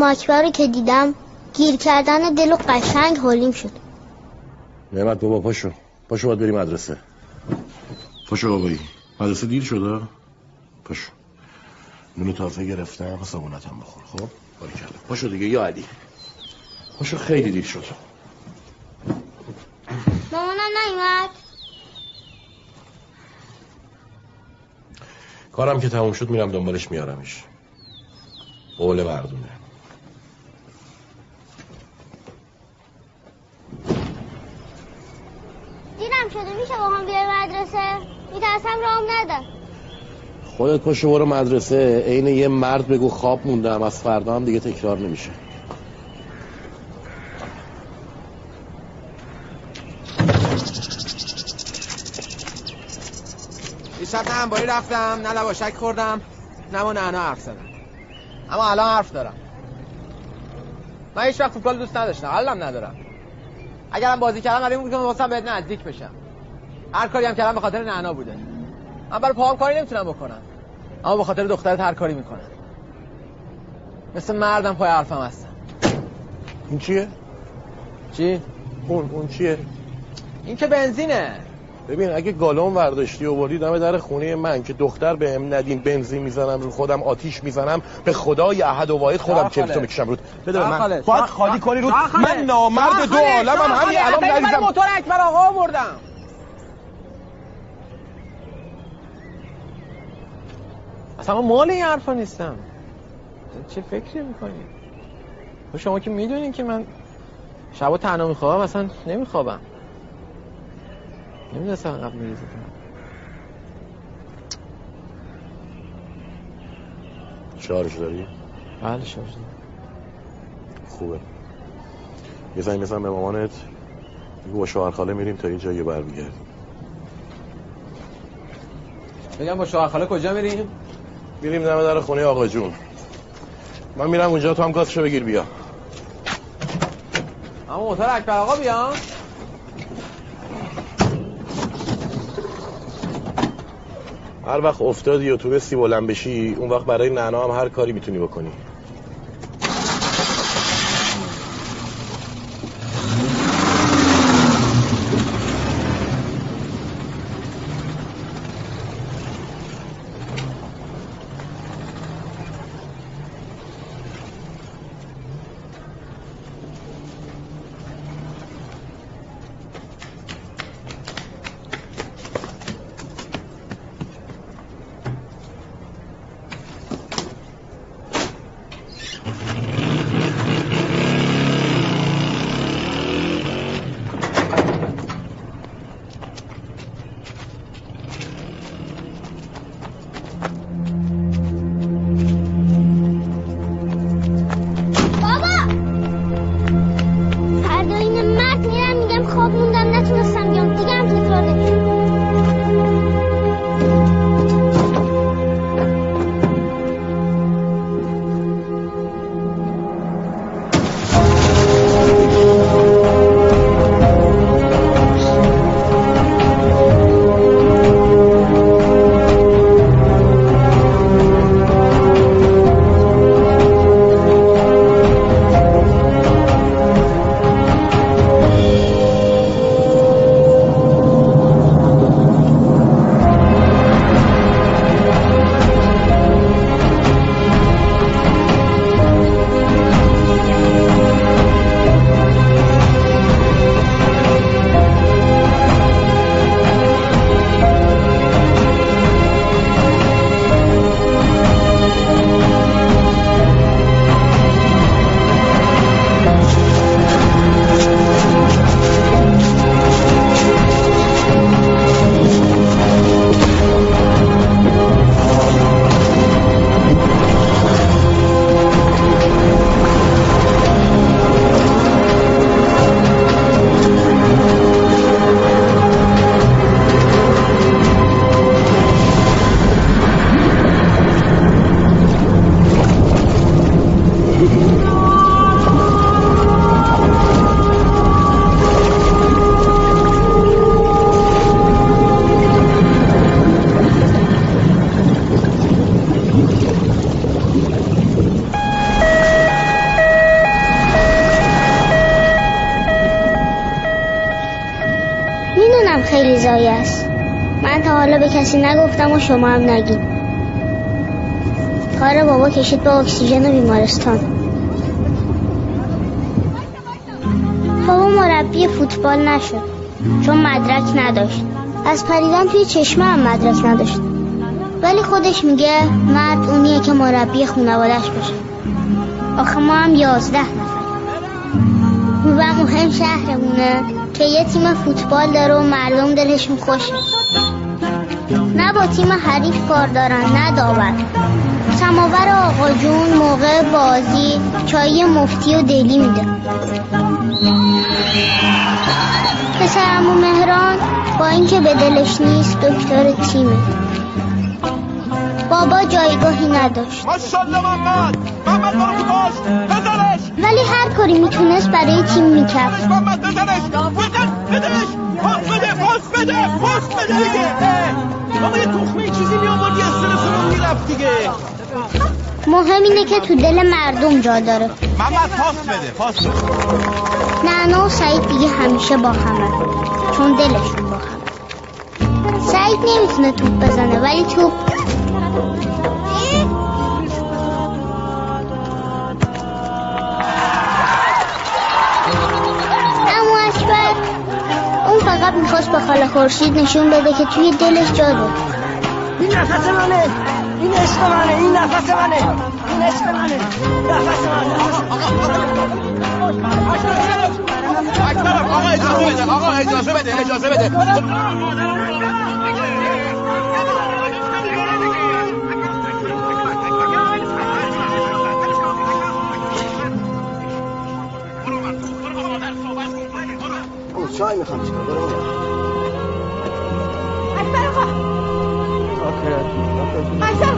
قیافه اما اکبر رو که دیدم گیر کردن دل و قشنگ حالیم شد. نعمت بابا پاشو. پاشو باید بری مدرسه. پاشو بابایی مدرسه دیر شده پاشو. نون تازه گرفتم و صابونتم بخور خب؟ باری کرده پاشو دیگه یا علی. پاشو خیلی دیر شد. مامانم نیومد. کارم که تموم شد میرم دنبالش میارمش. قول مردونه دیدم شده میشه با هم بیای مدرسه میترسم رام ندم خودت پاشو برو مدرسه عین یه مرد بگو خواب موندم از فردا هم دیگه تکرار نمیشه. دیشب نه انباری رفتم نه لواشک خوردم نه با نعنا حرف زدم. اما الان حرف دارم. من هیچ وقت فوتبال دوست نداشتم حالم ندارم. اگرم بازی کردم ولی میگم واسم بهت نزدیک بشم. هر کاری هم کردم به خاطر نعنا بوده. من برای پاهم کاری نمی‌تونم بکنم. اما به خاطر دخترت هر کاری می‌کنم مثل مردم پای حرفم هستم این چیه؟ چی؟ اون اون چیه؟ این که بنزینه. ببین اگه گالون ورداشتی و بردی دم در خونه من که دختر بهم ندین بنزین می‌زنم رو خودم آتیش می‌زنم به خدای احد و واحد خودم کبریتو می‌کشم رود بده به من. باید خالی کنی رود من نامرد دو عالمم همین الان نریزم موتور اکبر آقا آوردم اصلا من مال این حرفا نیستم. چه فکری می‌کنی؟ شما که می‌دونین که من شبا تنها میخوابم اصلا نمیخوابم. نمی‌دونستم قبل میریزه شارژ داری؟ بله شارژ دارم. خوبه. یه زنگ بزن به مامانت. بگو با شوهر خاله میریم تا یه جایی برمیگردیم. بگم با شوهر خاله کجا میریم؟ میریم دم در خونه آقا جون. من میرم اونجا تو هم گازشو بگیر بیا. اما موتور اکبر آقا بیان هر وقت افتادی یا تونستی بلند بشی اون وقت برای نعنا هم هر کاری می‌تونی بکنی. شما هم نگید کار بابا کشید به اکسیژن و بیمارستان. بابا مربی فوتبال نشد. چون مدرک نداشت. از پریدن توی چشمه هم مدرک نداشت. ولی خودش میگه مرد اونیه که مربی خانوادش باشه. آخه ما هم یازده نفر و مهم شهرمونه که یه تیم فوتبال داره و مردم دلشون خوشه. با تیم حریف کار دارن نه داور سماور آقا جون موقع بازی چای مفتی و دلی میده. پسرمو مهران با اینکه به دلش نیست دکتر تیمه. بابا جایگاهی نداشت. ماشالله محمد. محمد برو تو باش بزنش ولی هر کاری می‌تونست برای تیم می‌کرد. محمد بزنش بزن بزنش پاس بده پاس بده پاس بده دیگه بابا یه تخمه چیزی میآورد یه استرسمون می‌رفت دیگه مهم اینه که تو دل مردم جا داره. محمد پاس بده پاس بده نعنا و سعید دیگه همیشه با همه. چون دلشون با هم سعید نمی‌تونه توپ بزنه ولی توپ اکبر اون فقط می‌خواست به خاله خورشید نشون بده که توی دلش جا این نفس منه. این عشق منه. این نفس منه. این عشق منه. نفس منه. آقا اجازه بده. آقا اجازه بده. اجازه بده. چای می‌خوام چیکار برو اکبر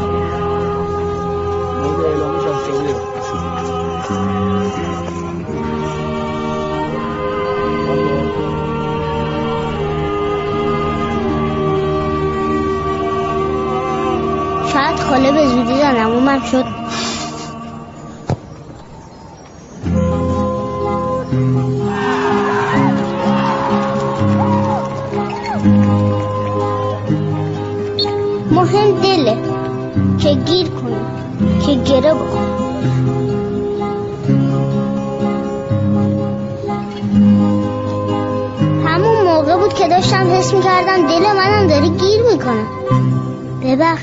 آقا خاله به زودی دانم اومم شد.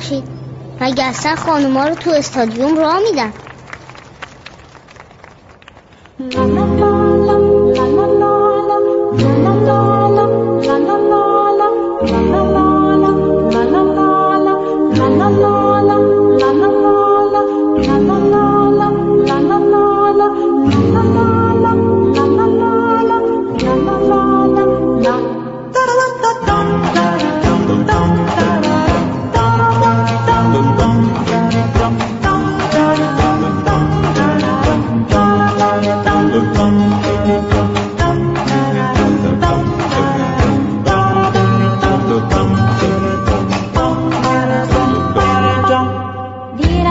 ببخشید. مگه اصلا خانوما رو تو استادیوم راه میدن؟ Did